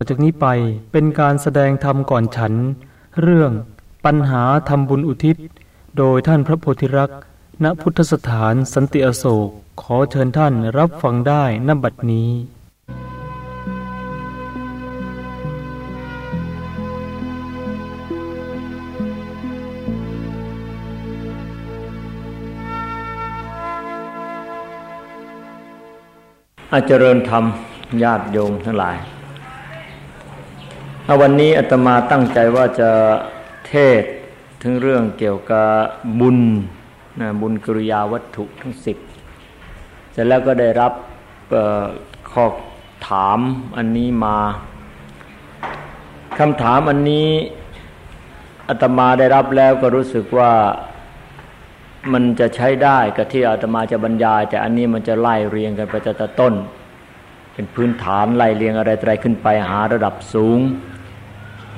ต่อจากนี้ไปเป็นการแสดงธรรมก่อนฉัน เรื่องปัญหาทำบุญอุทิศ โดยท่านพระโพธิรักษ์ณพุทธสถานสันติอโศกขอเชิญท่านรับฟังได้ณบัดนี้อาเจริญธรรมญาติโยมทั้งหลาย วันนี้อาตมาตั้งใจว่าจะเทศถึงเรื่องเกี่ยวกับบุญนะบุญกริยาวัตถุทั้งสิบเสร็จแล้วก็ได้รับข้อถามอันนี้มาคำถามอันนี้อาตมาได้รับแล้วก็รู้สึกว่ามันจะใช้ได้กับที่อาตมาจะบรรยาย แต่อันนี้มันจะไล่เรียงกันไปแต่ต้น เป็นพื้นฐานไล่เรียงอะไรอะไรขึ้นไปหาระดับสูง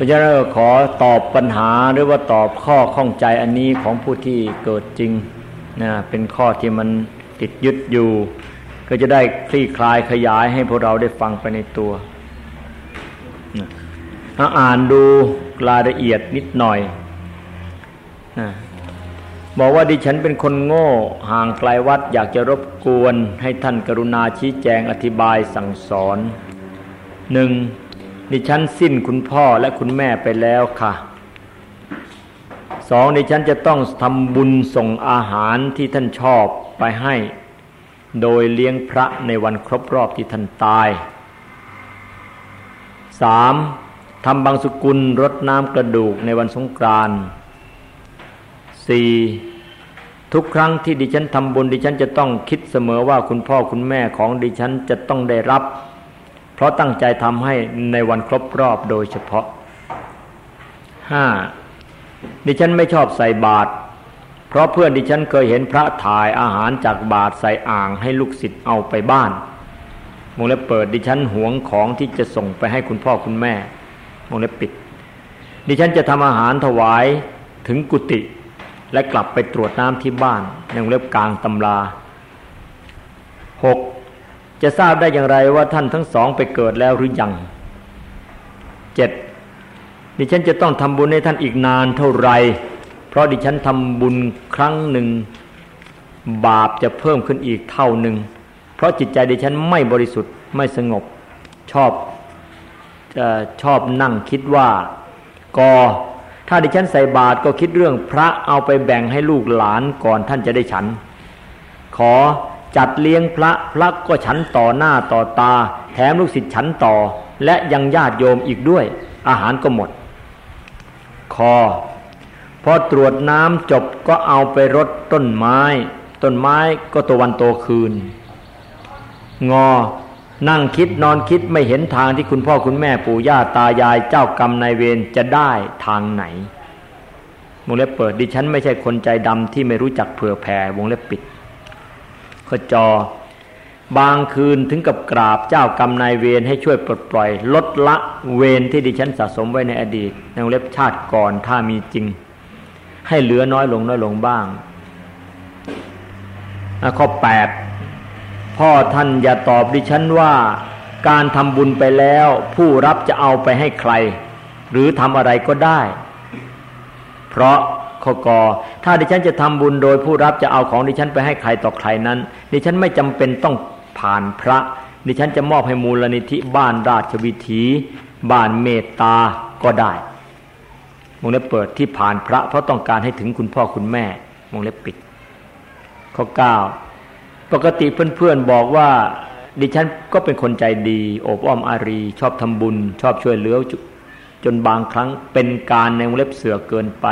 ราะฉะนั้นขอตอบปัญหาหรือว่าตอบข้อข้องใจอันนี้ของผู้ที่เกิดจริงนะเป็นข้อที่มันติดยึดอยู่ ก็จะได้คลี่คลายขยายให้พวกเราได้ฟังไปในตัวอ่านดูรายละเอียดนิดหน่อยบอกว่าดิฉันเป็นคนโง่ห่างไกลวัดอยากจะรบกวน ให้ท่านกรุณาชี้แจงอธิบายสั่งสอนหนึ่ง ดิฉันสิ้นคุณพ่อและคุณแม่ไปแล้วค่ะสองดิฉันจะต้องทำบุญส่งอาหารที่ท่านชอบไปให้ โดยเลี้ยงพระในวันครบรอบที่ท่านตายสามทำบางสกุลรดน้ำกระดูกในวันสงกรานต์สี่ทุกครั้งที่ดิฉันทำบุญดิฉันจะต้องคิดเสมอว่าคุณพ่อคุณแม่ของดิฉันจะต้องได้รับ เพราะตั้งใจทำให้ในวันครบรอบโดยเฉพาะห้าดิฉันไม่ชอบใส่บาตรเพราะเพื่อนดิฉันเคยเห็นพระถ่ายอาหารจากบาตรใส่อ่างให้ลูกศิษย์เอาไปบ้านมงเล็บเปิดดิฉันหวงของที่จะส่งไปให้คุณพ่อคุณแม่มงเล็บปิด ดิฉันจะทำอาหารถวายถึงกุฏิและกลับไปตรวจน้ำที่บ้านในวงเล็บกลางตำราหก จะทราบได้อย่างไรว่าท่านทั้งสองไปเกิดแล้วหรือยังเจ็ดดิฉันจะต้องทำบุญให้ท่านอีกนานเท่าไร เพราะดิฉันทำบุญครั้งหนึ่ง บาปจะเพิ่มขึ้นอีกเท่าหนึ่ง เพราะจิตใจดิฉันไม่บริสุทธิ์ไม่สงบ ชอบจะชอบนั่งคิดว่า กอ ถ้าดิฉันใส่บาตรก็คิดเรื่องพระเอาไปแบ่งให้ลูกหลานก่อนท่านจะได้ฉัน ขอ จัดเลี้ยงพระพระก็ฉันต่อหน้าต่อตา แถมลูกศิษย์ฉันต่อ และยังญาติโยมอีกด้วย อาหารก็หมด คอ พอตรวจน้ำจบก็เอาไปรดต้นไม้ ต้นไม้ก็ตะวันโตคืน งอ นั่งคิดนอนคิดไม่เห็นทางที่คุณพ่อคุณแม่ปู่ย่าตายายเจ้ากรรมนายเวรจะได้ทางไหนวงเล็บเปิดดิฉันไม่ใช่คนใจดำที่ไม่รู้จักเผื่อแผ่วงเล็บปิด ขจอบางคืนถึงกับกราบเจ้ากรรมนายเวรให้ช่วยปลดปล่อย ลดละเวรที่ดิฉันสะสมไว้ในอดีตในเล็บชาติก่อนถ้ามีจริง ให้เหลือน้อยลงน้อยลงบ้างข้อแปดพ่อท่านอย่าตอบดิฉันว่า การทำบุญไปแล้ว ผู้รับจะเอาไปให้ใคร หรือทำอะไรก็ได้ เพราะ ข้อกอถ้าดิฉันจะทำบุญโดยผู้รับจะเอาของดิฉันไปให้ใครต่อใครนั้น ดิฉันไม่จำเป็นต้องผ่านพระ ดิฉันจะมอบให้มูลนิธิบ้านราชวิถี บ้านเมตตาก็ได้มงเล็บเปิดที่ผ่านพระ เพราะต้องการให้ถึงคุณพ่อคุณแม่มงเล็บปิด ข้อเก้าปกติเพื่อนๆบอกว่า ดิฉันก็เป็นคนใจดีโอบอ้อมอารี ชอบทำบุญ ชอบช่วยเหลือจนบางครั้งเป็นการในวงเล็บเสือเกินไป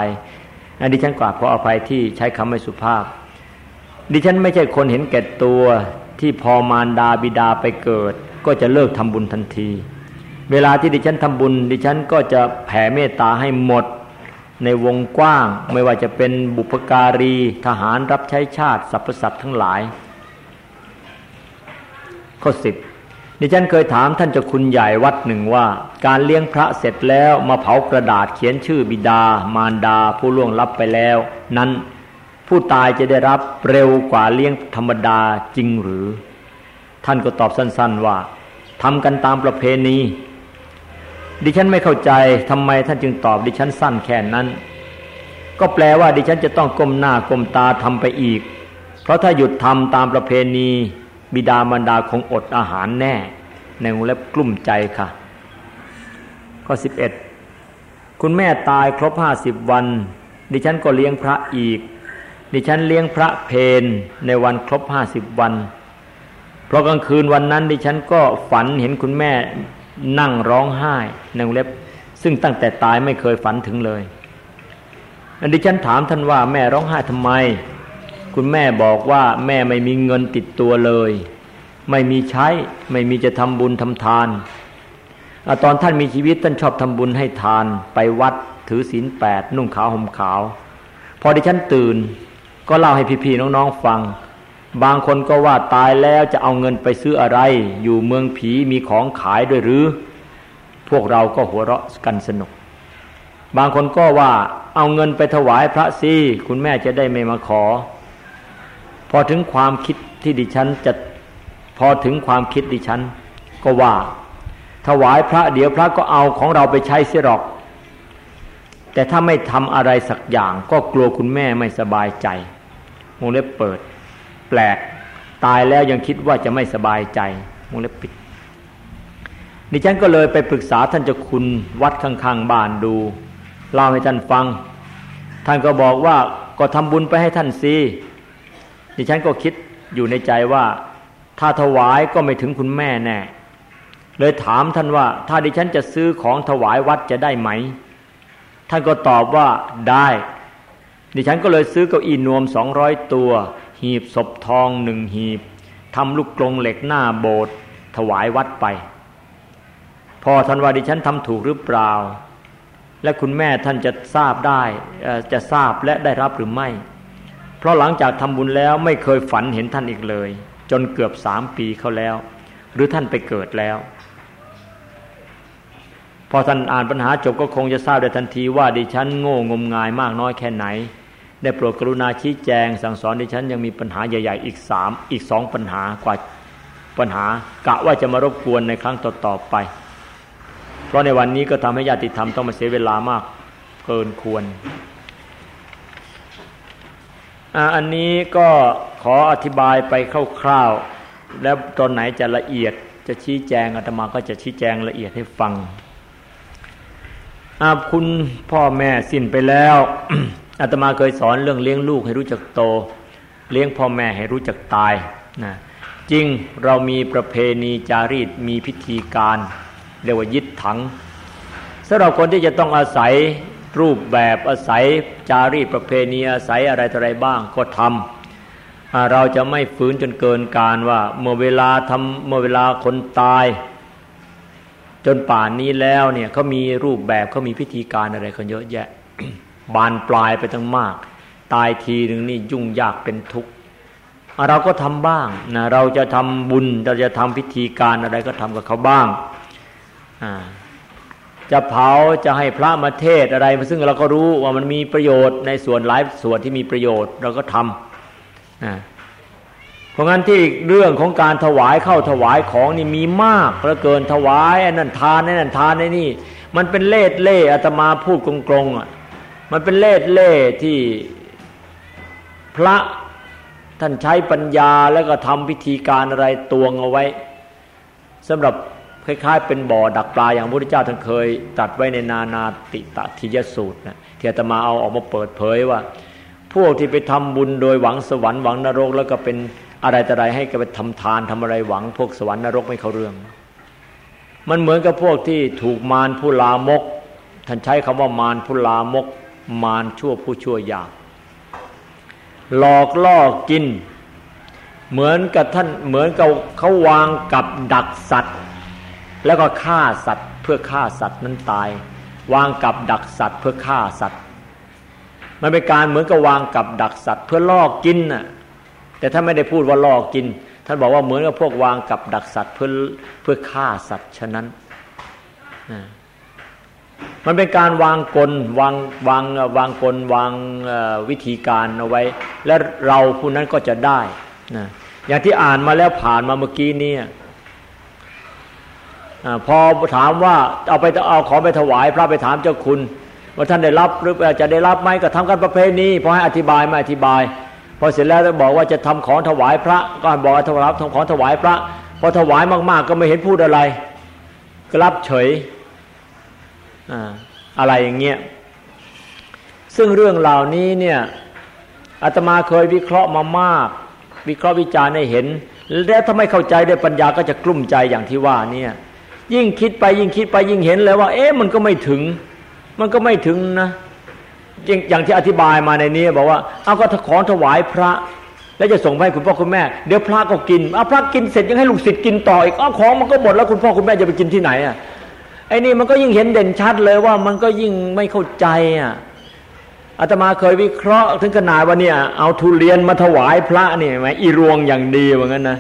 อันดิฉันกราบขออภัยที่ใช้คำไม่สุภาพ ดิฉันไม่ใช่คนเห็นแก่ตัวที่พอมารดาบิดาไปเกิด ก็จะเลิกทำบุญทันที เวลาที่ดิฉันทำบุญ ดิฉันก็จะแผ่เมตตาให้หมดในวงกว้าง ไม่ว่าจะเป็นบุพการี ทหารรับใช้ชาติสรรพสัตว์ทั้งหลาย ข้อสิบ ดิฉันเคยถามท่านเจ้าคุณใหญ่วัดหนึ่งว่า การเลี้ยงพระเสร็จแล้วมาเผากระดาษเขียนชื่อบิดา มารดา ผู้ล่วงลับไปแล้ว นั้นผู้ตายจะได้รับเร็วกว่าเลี้ยงธรรมดาจริงหรือ ท่านก็ตอบสั้นๆว่าทำกันตามประเพณี ดิฉันไม่เข้าใจทำไมท่านจึงตอบดิฉันสั้นแค่นั้น ก็แปลว่าดิฉันจะต้องก้มหน้าก้มตาทำไปอีก เพราะถ้าหยุดทำตามประเพณี บิดามารดาคงอดอาหารแน่ ในวงเล็บกลุ่มใจค่ะ ข้อสิบเอ็ดคุณแม่ตายครบห้าสิบวัน ดิฉันก็เลี้ยงพระอีก ดิฉันเลี้ยงพระเพนในวันครบห้าสิบวัน เพราะกลางคืนวันนั้น ดิฉันก็ฝันเห็นคุณแม่นั่งร้องไห้ในวงเล็บ ซึ่งตั้งแต่ตายไม่เคยฝันถึงเลยดิฉันถามท่านว่าแม่ร้องไห้ทำไม คุณแม่บอกว่าแม่ไม่มีเงินติดตัวเลย ไม่มีใช้ ไม่มีจะทำบุญทำทานตอนท่านมีชีวิตท่านชอบทำบุญให้ทาน ไปวัดถือศีลแปดนุ่งขาวห่มขาว พอดิฉันตื่น ก็เล่าให้พี่ๆน้องๆฟัง บางคนก็ว่าตายแล้วจะเอาเงินไปซื้ออะไร อยู่เมืองผีมีของขายด้วยหรือ พวกเราก็หัวเราะกันสนุก บางคนก็ว่าเอาเงินไปถวายพระซีคุณแม่จะได้ไม่มาขอ พอถึงความคิดที่ดิฉันจะพอถึงความคิดดิฉัน ก็ว่า ถวายพระเดี๋ยวพระก็เอาของเราไปใช้เสียหรอก แต่ถ้าไม่ทำอะไรสักอย่าง ก็กลัวคุณแม่ไม่สบายใจมงเล็บเปิด แปลกตายแล้วยังคิดว่าจะไม่สบายใจมงเล็บปิดดิฉันก็เลยไปปรึกษาท่านเจ้าคุณวัดข้างๆบ้านดูเล่าให้ท่านฟัง ท่านก็บอกว่าก็ทำบุญไปให้ท่านสิ ดิฉันก็คิดอยู่ในใจว่า ถ้าถวายก็ไม่ถึงคุณแม่แน่ เลยถามท่านว่า ถ้าดิฉันจะซื้อของถวายวัดจะได้ไหม ท่านก็ตอบว่าได้ ดิฉันก็เลยซื้อเก้าอี้นวมสองร้อยตัว หีบศพทองหนึ่งหีบทำลูกกรงเหล็กหน้าโบสถ์ถวายวัดไป พอท่านว่าดิฉันทำถูกหรือเปล่า และคุณแม่ท่านจะทราบได้จะทราบและได้รับหรือไม่ เพราะหลังจากทำบุญแล้วไม่เคยฝันเห็นท่านอีกเลย จนเกือบสามปีเขาแล้ว หรือท่านไปเกิดแล้ว พอท่านอ่านปัญหาจบก็คงจะทราบได้ทันทีว่าดิฉันโง่งมงายมากน้อยแค่ไหน ได้โปรดกรุณาชี้แจง สั่งสอนดิฉันยังมีปัญหาใหญ่ ๆ อีกสามอีกสองปัญหากว่าปัญหากะว่าจะมารบกวนในครั้งต่อๆไป เพราะในวันนี้ก็ทำให้ญาติธรรมต้องมาเสียเวลามากเกินควร อันนี้ก็ขออธิบายไปคร่าวๆ แล้วตอนไหนจะละเอียดจะชี้แจงอาตมาก็จะชี้แจงละเอียดให้ฟังอาคุณพ่อแม่สิ้นไปแล้วอาตมาเคยสอนเรื่องเลี้ยงลูกให้รู้จักโต เลี้ยงพ่อแม่ให้รู้จักตายนะจริงเรามีประเพณีจารีตมีพิธีการ เรียกว่ายึดถังสำหรับคนที่จะต้องอาศัย รูปแบบอาศัยจารีตประเพณีอาศัยอะไรต่ออะไรบ้างก็ทำเราจะไม่ฝืนจนเกินการว่าเมื่อเวลาทำเมื่อเวลาคนตาย จนป่านนี้แล้วเนี่ยเขามีรูปแบบเขามีพิธีการอะไรกันเยอะแยะ บานปลายไปทั้งมาก ตายทีหนึ่งนี่ยุ่งยากเป็นทุกข์เราก็ทำบ้างนะเราจะทำบุญเราจะทำพิธีการอะไรก็ทำกับเขาบ้าง จะเผาจะให้พระมาเทศอะไร ซึ่งเราก็รู้ว่ามันมีประโยชน์ในส่วนหลายส่วนที่มีประโยชน์เราก็ทำเพราะงั้นที่เรื่องของการถวายเข้าถวายของนี่มีมากเหลือเกินถวายนั่นทานนั่นทานในนี่ มันเป็นเล่เล่อาตมาพูดกลงๆอะมันเป็นเล่เล่ที่พระท่านใช้ปัญญาแล้วก็ทำพิธีการอะไรตวงเอาไว้สำหรับ คล้ายๆ เป็นบ่อดักปลาอย่างพระพุทธเจ้าท่านเคยตัดไว้ในนานาติตทิยสูตรนะที่อาตมาเอาออกมาเปิดเผยว่า พวกที่ไปทำบุญโดยหวังสวรรค์หวังนรก แล้วก็เป็นอะไรแต่ไรให้กับไปทำทานทำอะไรหวัง พวกสวรรค์นรกไม่เข้าเรื่อง มันเหมือนกับพวกที่ถูกมารผู้ลามก ท่านใช้คำว่ามารผู้ลามก มารชั่วผู้ชั่วยากหลอกล่อกิน เหมือนกับท่านเหมือนกับเขาวางกับดักสัตว์ แล้วก็ฆ่าสัตว์เพื่อฆ่าสัตว์นั้นตาย วางกับดักสัตว์เพื่อฆ่าสัตว์มันเป็นการเหมือนกับวางกับดักสัตว์ เพื่อล่อกินน่ะแต่ถ้าไม่ได้พูดว่าล่อกิน ท่านบอกว่าเหมือนกับพวกวางกับดักสัตว์เพื่อเพื่อฆ่าสัตว์ฉะนั้นมันเป็นการวางกลวางวางวางกลวางวิธีการเอาไว้ และเราผู้นั้นก็จะได้นะอย่างที่อ่านมาแล้วผ่านมาเมื่อกี้นี้ พอถามว่าเอาไปเอาของไปถวาย พระไปถามเจ้าคุณ ว่าท่านได้รับหรือจะได้รับไหมก็ทำกันประเพณีพอให้อธิบายไม่อธิบาย พอเสร็จแล้วจะบอกว่าจะทำของถวายพระก็บอกถวายทำของถวายพระ พอถวายมากๆ ก็ไม่เห็นพูดอะไรก็รับเฉยอะไรอย่างเงี้ยซึ่งเรื่องเหล่านี้เนี่ยอาตมาเคยวิเคราะห์มามาก วิเคราะห์วิจารณ์ให้เห็น แล้วถ้าไม่เข้าใจด้วยปัญญาก็จะกลุ้มใจอย่างที่ว่าเนี่ย ยิ่งคิดไปยิ่งคิดไปยิ่งเห็นเลยว่า เอ๊ะมันก็ไม่ถึง มันก็ไม่ถึงนะอย่างที่อธิบายมาในนี้บอกว่าเอาก็ขอถวายพระ แล้วจะส่งไปให้คุณพ่อคุณแม่เดี๋ยวพระก็กินเอาพระกินเสร็จยังให้ลูกศิษย์กินต่ออีกเอาของมันก็หมดแล้วคุณพ่อคุณแม่จะไปกินที่ไหนอะไอ้นี่มันก็ยิ่งเห็นเด่นชัดเลยว่ามันก็ยิ่งไม่เข้าใจอะอาตมาเคยวิเคราะห์ถึงขนาดว่าเนี่ยเอาทุเรียนมาถวายพระนี่ไหมอีรวงอย่างดีว่างั้นนะ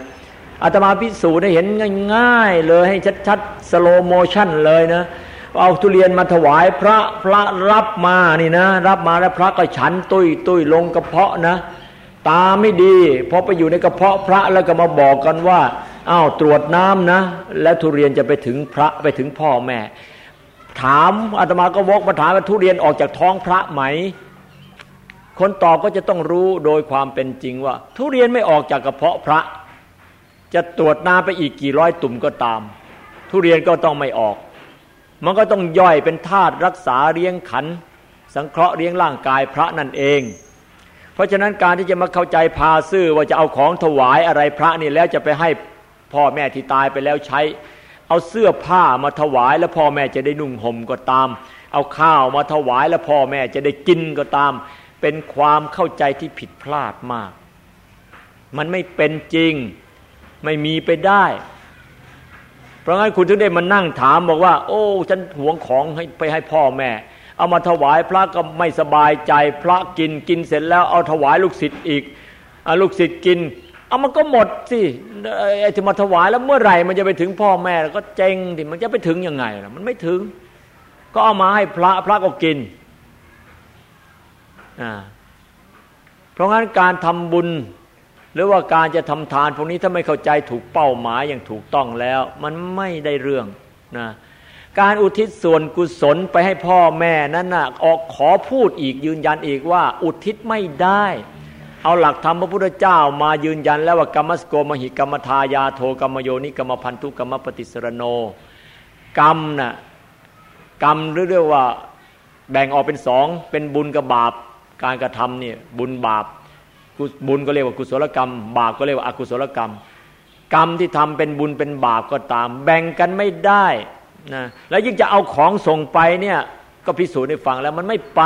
อาตมาพิสูจน์ได้เห็นง่าย ๆ เลยให้ชัดๆ slow motion เลยนะเอาทุเรียนมาถวายพระพระรับมานี่นะ รับมาแล้วพระก็ฉันตุยตุยลงกระเพาะนะ ตาไม่ดีพอไปอยู่ในกระเพาะพระแล้วก็มาบอกกันว่าอ้าวตรวจน้ำนะ แล้วทุเรียนจะไปถึงพระไปถึงพ่อแม่ ถามอาตมาก็วกมาถามว่าทุเรียนออกจากท้องพระไหม คนตอบก็จะต้องรู้โดยความเป็นจริงว่า ทุเรียนไม่ออกจากกระเพาะพระ จะตรวจน้ำไปอีกกี่ร้อยตุ่มก็ตาม ทุเรียนก็ต้องไม่ออก มันก็ต้องย่อยเป็นธาตุรักษาเลี้ยงขัน สังเคราะห์เลี้ยงร่างกายพระนั่นเอง เพราะฉะนั้นการที่จะมาเข้าใจพาซื่อว่าจะเอาของถวายอะไรพระนี่แล้วจะไปให้พ่อแม่ที่ตายไปแล้วใช้ เอาเสื้อผ้ามาถวายแล้วพ่อแม่จะได้นุ่งห่มก็ตาม เอาข้าวมาถวายแล้วพ่อแม่จะได้กินก็ตาม เป็นความเข้าใจที่ผิดพลาดมาก มันไม่เป็นจริง ไม่มีไปได้ เพราะงั้นคุณถึงได้มานั่งถามบอกว่า โอ้ ฉันหวงของให้ไปให้พ่อแม่ เอามาถวายพระก็ไม่สบายใจ พระกินกินเสร็จแล้วเอาถวายลูกศิษย์อีกอลูกศิษย์กิน เอามันก็หมดสิไอ้ที่มาถวายแล้วเมื่อไหร่มันจะไปถึงพ่อแม่ก็เจงดิมันจะไปถึงยังไงล่ะมันไม่ถึง ก็เอามาให้พระพระก็กินอ่าเพราะงั้นการทำบุญ รือว่าการจะทำทานพวกนี้ถ้าไม่เข้าใจถูกเป้าหมายอย่างถูกต้องแล้ว มันไม่ได้เรื่องนะการอุทิศส่วนกุศลไปให้พ่อแม่นั้นนะออกขอพูดอีกยืนยันอีกว่า อุทิศไม่ได้ เอาหลักธรรมพระพุทธเจ้ามายืนยันแล้วว่ากรรมสโกมหิกรรมทายาโทกรรมโยนิกรรมพันธุกรรมปฏิสรโน กรรมนะ่ะกรรมเรียกว่าแบ่งออกเป็นสองเป็นบุญกับบาปการกระทำเนี่ยบุญบาป บุญก็เรียกว่ากุศลกรรม บาปก็เรียกว่าอกุศลกรรม กรรมที่ทำเป็นบุญเป็นบาปก็ตาม แบ่งกันไม่ได้นะแล้วยิ่งจะเอาของส่งไปเนี่ยก็พิสูจน์ให้ฟังแล้วมันไม่ไป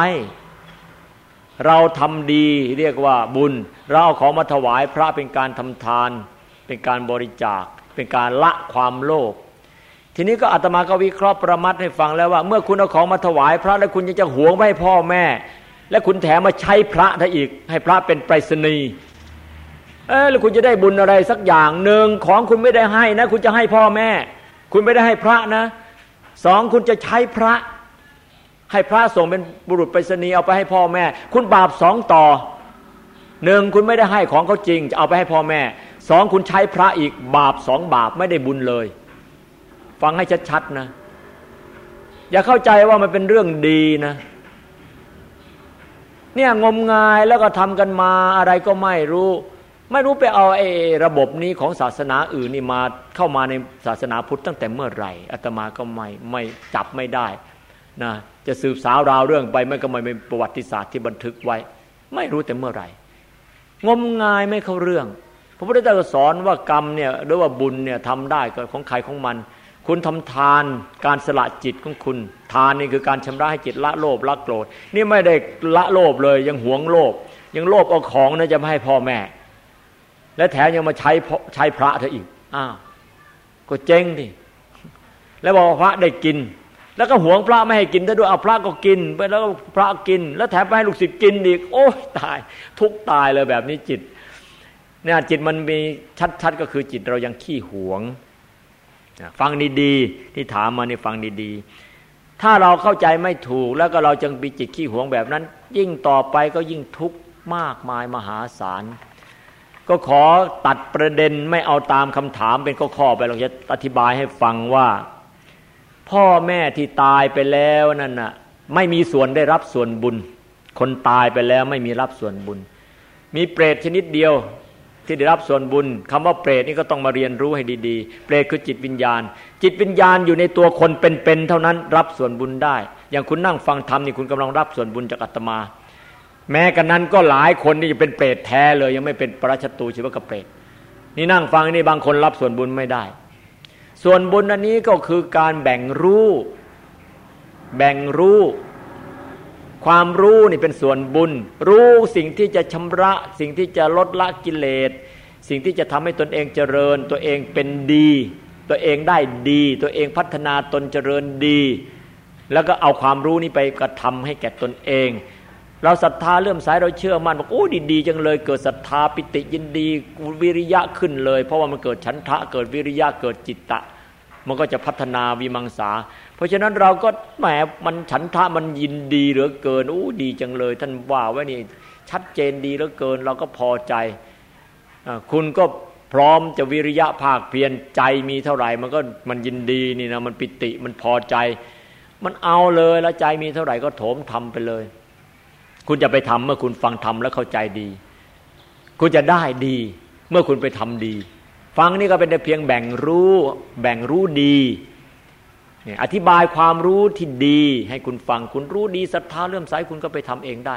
เราทำดีเรียกว่าบุญ เราเอาของมาถวายพระเป็นการทำทาน เป็นการบริจาค เป็นการละความโลภทีนี้ก็อาตมาก็วิเคราะห์ประมัดให้ฟังแล้วว่า เมื่อคุณเอาของมาถวายพระแล้วคุณยังจะหวงไว้ให้พ่อแม่ และคุณแถมมาใช้พระถ้าอีก ให้พระเป็นไปรษณีย์เออแล้วคุณจะได้บุญอะไรสักอย่างหนึ่งของคุณไม่ได้ให้นะ คุณจะให้พ่อแม่ คุณไม่ได้ให้พระนะสองคุณจะใช้พระ ให้พระส่งเป็นบุรุษไปรษณีย์เอาไปให้พ่อแม่ คุณบาปสองต่อหนึ่งคุณไม่ได้ให้ของเขาจริง จะเอาไปให้พ่อแม่สองคุณใช้พระอีกบาปสองบาปไม่ได้บุญเลย ฟังให้ชัดๆนะ อย่าเข้าใจว่ามันเป็นเรื่องดีนะ เนี่ยงมงายแล้วก็ทำกันมาอะไรก็ไม่รู้ ไม่รู้ไปเอาไอ้ระบบนี้ของศาสนาอื่นนี่มาเข้ามาในศาสนาพุทธตั้งแต่เมื่อไหร่อาตมาก็ไม่ไม่จับไม่ได้นะจะสืบสาวราวเรื่องไปไม่ก็ไม่เป็นประวัติศาสตร์ที่บันทึกไว้ ไม่รู้แต่เมื่อไหร่ งมงายไม่เข้าเรื่องพระพุทธเจ้าสอนว่ากรรมเนี่ยหรือว่าบุญเนี่ยทำได้ก็ของใครของมัน คุณทำทานการสละจิตของคุณ ทานนี่คือการชำระให้จิตละโลภละโกรธ นี่ไม่ได้ละโลภเลยยังหวงโลภยังโลภเอาของนะจะไม่ให้พ่อแม่ และแถมยังมาใช้ใช้พระเธออีกอ้าวก็เจ๊งดิแล้วบอกพระได้กิน แล้วก็หวงพระไม่ให้กินถ้าด้วยเอาพระก็กินไปแล้วพระกิน แล้วแถมไปให้ลูกศิษย์กินอีกโอ้ตาย ทุกตายเลยแบบนี้จิตเนี่ยจิตมันมีชัดๆก็คือจิตเรายังขี้หวง ฟังดีๆที่ถามมานี่ฟังดีๆ ถ้าเราเข้าใจไม่ถูกแล้วก็เราจึงมีจิตขี้หวงแบบนั้น ยิ่งต่อไปก็ยิ่งทุกข์มากมายมหาศาลก็ขอตัดประเด็นไม่เอาตามคำถามเป็นข้อๆไปเราจะอธิบายให้ฟังว่า พ่อแม่ที่ตายไปแล้วนั่นน่ะไม่มีส่วนได้รับส่วนบุญ คนตายไปแล้วไม่มีรับส่วนบุญ มีเปรตชนิดเดียว ที่ได้รับส่วนบุญคำว่าเปรตนี่ก็ต้องมาเรียนรู้ให้ดีๆ เปรตคือจิตวิญญาณ จิตวิญญาณอยู่ในตัวคนเป็นๆเท่านั้น รับส่วนบุญได้ อย่างคุณนั่งฟังธรรมนี่คุณกำลังรับส่วนบุญจากอาตมา แม้กันนั้นก็หลายคนที่จะเป็นเปรตแท้เลย ยังไม่เป็นปรชตูชีวกเปรตนี่นั่งฟังนี่บางคนรับส่วนบุญไม่ได้ ส่วนบุญอันนี้ก็คือการแบ่งรู้ แบ่งรู้ ความรู้นี่เป็นส่วนบุญ รู้สิ่งที่จะชำระ สิ่งที่จะลดละกิเลส สิ่งที่จะทำให้ตนเองเจริญ ตัวเองเป็นดี ตัวเองได้ดี ตัวเองพัฒนาตนเจริญดี แล้วก็เอาความรู้นี้ไปกระทำให้แก่ตนเอง เราศรัทธาเลื่อมใสเราเชื่อมั่นบอกโอ้ดีดีจังเลย เกิดศรัทธาปิติยินดีวิริยะขึ้นเลย เพราะว่ามันเกิดฉันทะเกิดวิริยะเกิดจิตตะ มันก็จะพัฒนาวิมังสา ราะฉะนั้นเราก็แหมมันฉันทะมันยินดีเหลือเกินอู้ดีจังเลย ท่านว่าไว้นี่ชัดเจนดีเหลือเกิน เราก็พอใจคุณก็พร้อมจะวิริยะภาคเพียรใจมีเท่าไหร่ มันก็มันยินดีนี่นะมันปิติมันพอใจ มันเอาเลยแล้วใจมีเท่าไหร่ก็โถมทำไปเลย คุณจะไปทำเมื่อคุณฟังทำแล้วเข้าใจดี คุณจะได้ดี เมื่อคุณไปทำดี ฟังนี่ก็เป็นแต่เพียงแบ่งรู้ แบ่งรู้ดี เนี่ยอธิบายความรู้ที่ดี ให้คุณฟังคุณรู้ดีศรัทธาเลื่อมใสคุณก็ไปทำเองได้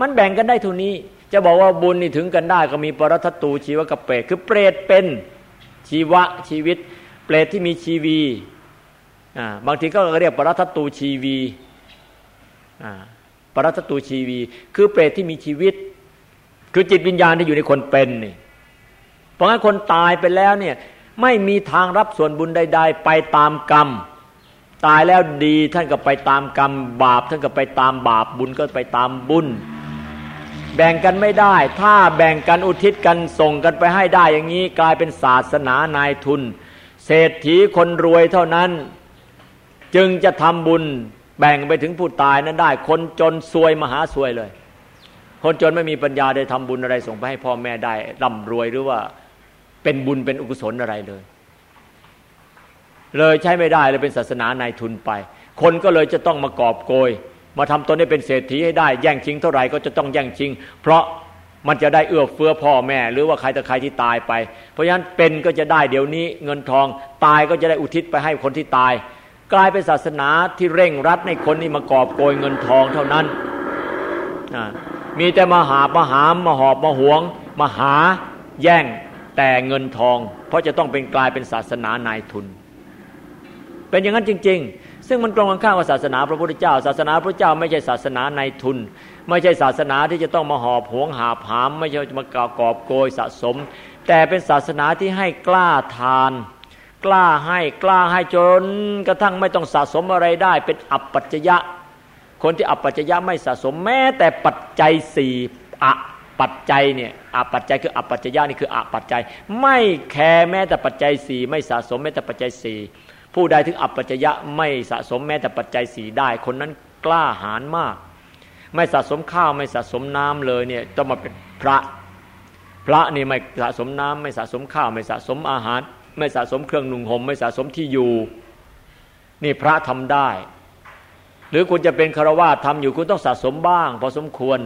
มันแบ่งกันได้เท่านี้ จะบอกว่าบุญนี่ถึงกันได้ก็มีปรัตตูชีวกับเปรตคือเปรตเป็นชีวะชีวิต เปรตที่มีชีวีอ่าบางทีก็เรียกปรัตตูชีวีอ่าปรัตตูชีวี คือเปรตที่มีชีวิต คือจิตวิญญาณที่อยู่ในคนเป็นนี่เพราะงั้นคนตายไปแล้วเนี่ยไม่มีทางรับส่วนบุญใด ๆ ไปตามกรรม ตายแล้วดีท่านก็ไปตามกรรมบาป ท่านก็ไปตามบาปบุญก็ไปตามบุญ แบ่งกันไม่ได้ ถ้าแบ่งกันอุทิศกันส่งกันไปให้ได้อย่างนี้ กลายเป็นศาสนานายทุน เศรษฐีคนรวยเท่านั้น จึงจะทำบุญแบ่งไปถึงผู้ตายนั้นได้ คนจนซวยมหาซวยเลย คนจนไม่มีปัญญาได้ทำบุญอะไรส่งไปให้พ่อแม่ได้ร่ำรวยหรือว่าเป็นบุญเป็นอุกุศลอะไรเลย เลยใช้ไม่ได้เลยเป็นศาสนานายทุนไป คนก็เลยจะต้องมากอบโกย มาทำตนให้เป็นเศรษฐีให้ได้ แย่งชิงเท่าไหร่ก็จะต้องแย่งชิง เพราะมันจะได้เอื้อเฟื้อพ่อแม่ หรือว่าใครแต่ใครที่ตายไป เพราะฉะนั้นเป็นก็จะได้เดี๋ยวนี้เงินทองตายก็จะได้อุทิศไปให้คนที่ตาย กลายเป็นศาสนาที่เร่งรัดในคนนี้มากอบโกยเงินทองเท่านั้นมีแต่มาหามาหามมาหอบมาหวงมาหาแย่งแต่เงินทอง เพราะจะต้องเป็นกลายเป็นศาสนานายทุน เป็นอย่างนั้นจริง ๆ ซึ่งมันตรงกันข้ามกับศาสนาพระพุทธเจ้า ศาสนาพระเจ้าไม่ใช่ศาสนาในทุน ไม่ใช่ศาสนาที่จะต้องมาหอบหวงหาผาม ไม่ใช่มากากอบโกยสะสม แต่เป็นศาสนาที่ให้กล้าทาน กล้าให้กล้าให้จนกระทั่งไม่ต้องสะสมอะไรได้ เป็นอัปปัจจยะ คนที่อัปปัจจยะไม่สะสมแม้แต่ปัจจัยสี่อะปัจจัยเนี่ยอปัจจัยคืออัปปัจจยะนี่คืออปัจจัย ไม่แคร์แม้แต่ปัจจัยสี่ไม่สะสมแม้แต่ปัจจัยสี่ ผู้ใดถึงอัปปัจจยะไม่สะสมแม้แต่ปัจจัยสีได้ คนนั้นกล้าหาญมาก ไม่สะสมข้าวไม่สะสมน้ำเลยเนี่ยต้องมาเป็นพระ พระนี่ไม่สะสมน้ำไม่สะสมข้าวไม่สะสมอาหาร ไม่สะสมเครื่องนุ่งห่มไม่สะสมที่อยู่ นี่พระทำได้ หรือคุณจะเป็นคารวะทำอยู่คุณต้องสะสมบ้าง พอสมควร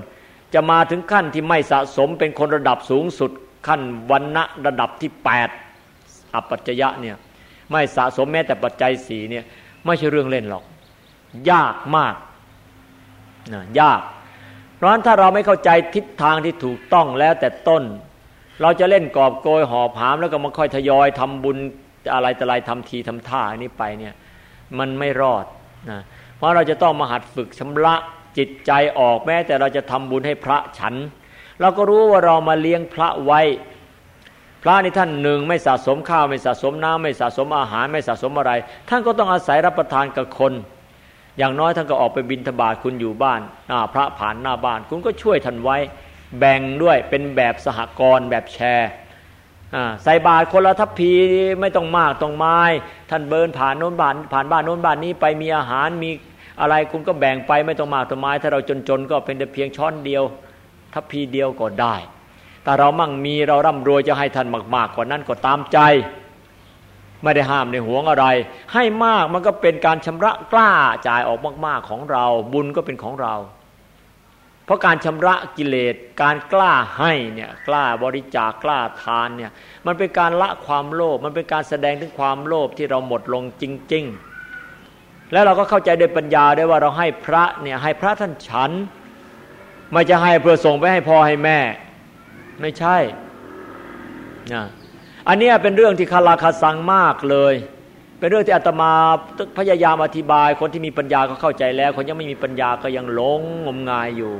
จะมาถึงขั้นที่ไม่สะสมเป็นคนระดับสูงสุดขั้นวันณะระดับที่ 8 อัปปัจจยะเนี่ย ไม่สะสมแม้แต่ปัจจัยสีเนี่ยไม่ใช่เรื่องเล่นหรอก ยากมากนะยาก เพราะฉะนั้นถ้าเราไม่เข้าใจทิศทางที่ถูกต้องแล้วแต่ต้น เราจะเล่นกอบโกยหอบหาม แล้วก็มาค่อยทยอยทำบุญอะไรแต่ไรทำทีทำท่าอันนี้ไปเนี่ยมันไม่รอดนะเพราะเราจะต้องมาหัดฝึกชำระจิตใจออกแม้แต่เราจะทำบุญให้พระฉัน เราก็รู้ว่าเรามาเลี้ยงพระไว้ พระนี่ท่านหนึ่งไม่สะสมข้าวไม่สะสมน้ำไม่สะสมอาหารไม่สะสมอะไร ท่านก็ต้องอาศัยรับประทานกับคน อย่างน้อยท่านก็ออกไปบินธบาตคุณอยู่บ้านพระผ่านหน้าบ้าน คุณก็ช่วยท่านไว้ แบ่งด้วยเป็นแบบสหกรณ์แบบแชร์ใส่บาตรคนละทัพพีไม่ต้องมากต้องไม้ ท่านเบินผ่านโน้นบ้านผ่านบ้านโน้นบ้านนี้ไปมีอาหารมีอะไรคุณก็แบ่งไปไม่ต้องมากต้องไม้ ถ้าเราจนๆก็เป็นแต่เพียงช้อนเดียว ทัพพีเดียวก็ได้ แต่เรามั่งมีเราร่ำรวยจะให้ท่านมาก ๆ กว่านั้นก็ตามใจ ไม่ได้ห้ามในห่วงอะไร ให้มากมันก็เป็นการชำระกล้าจ่ายออกมาก ๆของเรา บุญก็เป็นของเรา เพราะการชำระกิเลสการกล้าให้เนี่ยกล้าบริจาคกล้าทานเนี่ยมันเป็นการละความโลภมันเป็นการแสดงถึงความโลภที่เราหมดลงจริง ๆแล้วเราก็เข้าใจโดยปัญญาได้ว่าเราให้พระเนี่ยให้พระท่านฉัน ไม่จะให้เพื่อส่งไปให้พ่อให้แม่ ไม่ใช่นะอันนี้เป็นเรื่องที่คาราคาซังมากเลย เป็นเรื่องที่อาตมาพยายามอธิบาย คนที่มีปัญญาก็เข้าใจแล้ว คนยังไม่มีปัญญาก็ยังหลงงมงายอยู่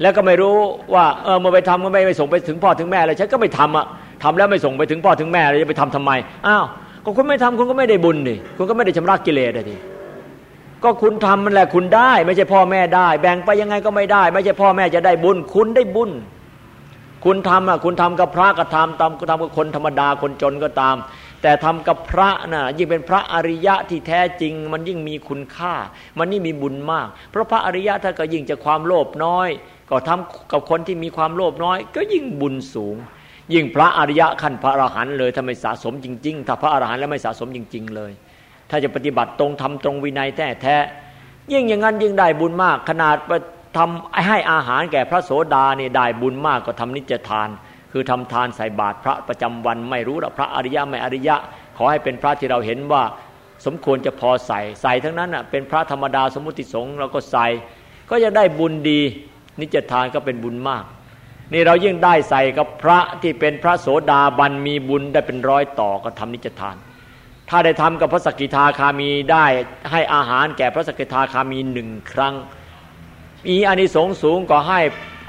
แล้วก็ไม่รู้ว่าเออมื่อไปทำก็ไม่ไปส่งไปถึงพ่อถึงแม่เลยฉันก็ไม่ทำอะทำแล้วไม่ส่งไปถึงพ่อถึงแม่เลยจะไปทำทำไมอ้าวก็คุณไม่ทำคุณก็ไม่ได้บุญดิคุณก็ไม่ได้ชำระกิเลสดิ ก็คุณทำมันแหละคุณได้ ไม่ใช่พ่อแม่ได้ แบ่งไปยังไงก็ไม่ได้ ไม่ใช่พ่อแม่จะได้บุญ คุณได้บุญ คุณทำอะคุณทำกับพระก็ทำตามทำกับคนธรรมดาคนจนก็ตาม แต่ทำกับพระนะ่ะยิ่งเป็นพระอริยะที่แท้จริง มันยิ่งมีคุณค่า มันนี่มีบุญมาก เพราะพระอริยะถ้าก็ยิ่งจะความโลภน้อย ก็ทำกับคนที่มีความโลภน้อย ก็ยิ่งบุญสูง ยิ่งพระอริยะขั้นพระอรหันต์เลยถ้าไม่สะสมจริง ๆ ถ้าพระอรหันต์แล้วไม่สะสมจริง ๆ เลย ถ้าจะปฏิบัติตรงทำตรงวินัยแท้แท้ยิ่งอย่างนั้นยิ่งได้บุญมาก ขนาดทำให้อาหารแก่พระโสดาเนี่ยได้บุญมากก็ทำนิจทาน คือทำทานใส่บาตรพระประจำวันไม่รู้หรอพระอริยะไม่อริยะ ขอให้เป็นพระที่เราเห็นว่าสมควรจะพอใส่ใส่ทั้งนั้นอะเป็นพระธรรมดาสมุติสงฆ์เราก็ใส่ก็จะได้บุญดี นิจทานก็เป็นบุญมาก นี่เรายิ่งได้ใส่กับพระที่เป็นพระโสดาบันมีบุญได้เป็นร้อยต่อก็ทำนิจทาน ถ้าได้ทำกับพระสกิทาคามีได้ให้อาหารแก่พระสกิทาคามีหนึ่งครั้ง มีอานิสงส์สูงก็ให้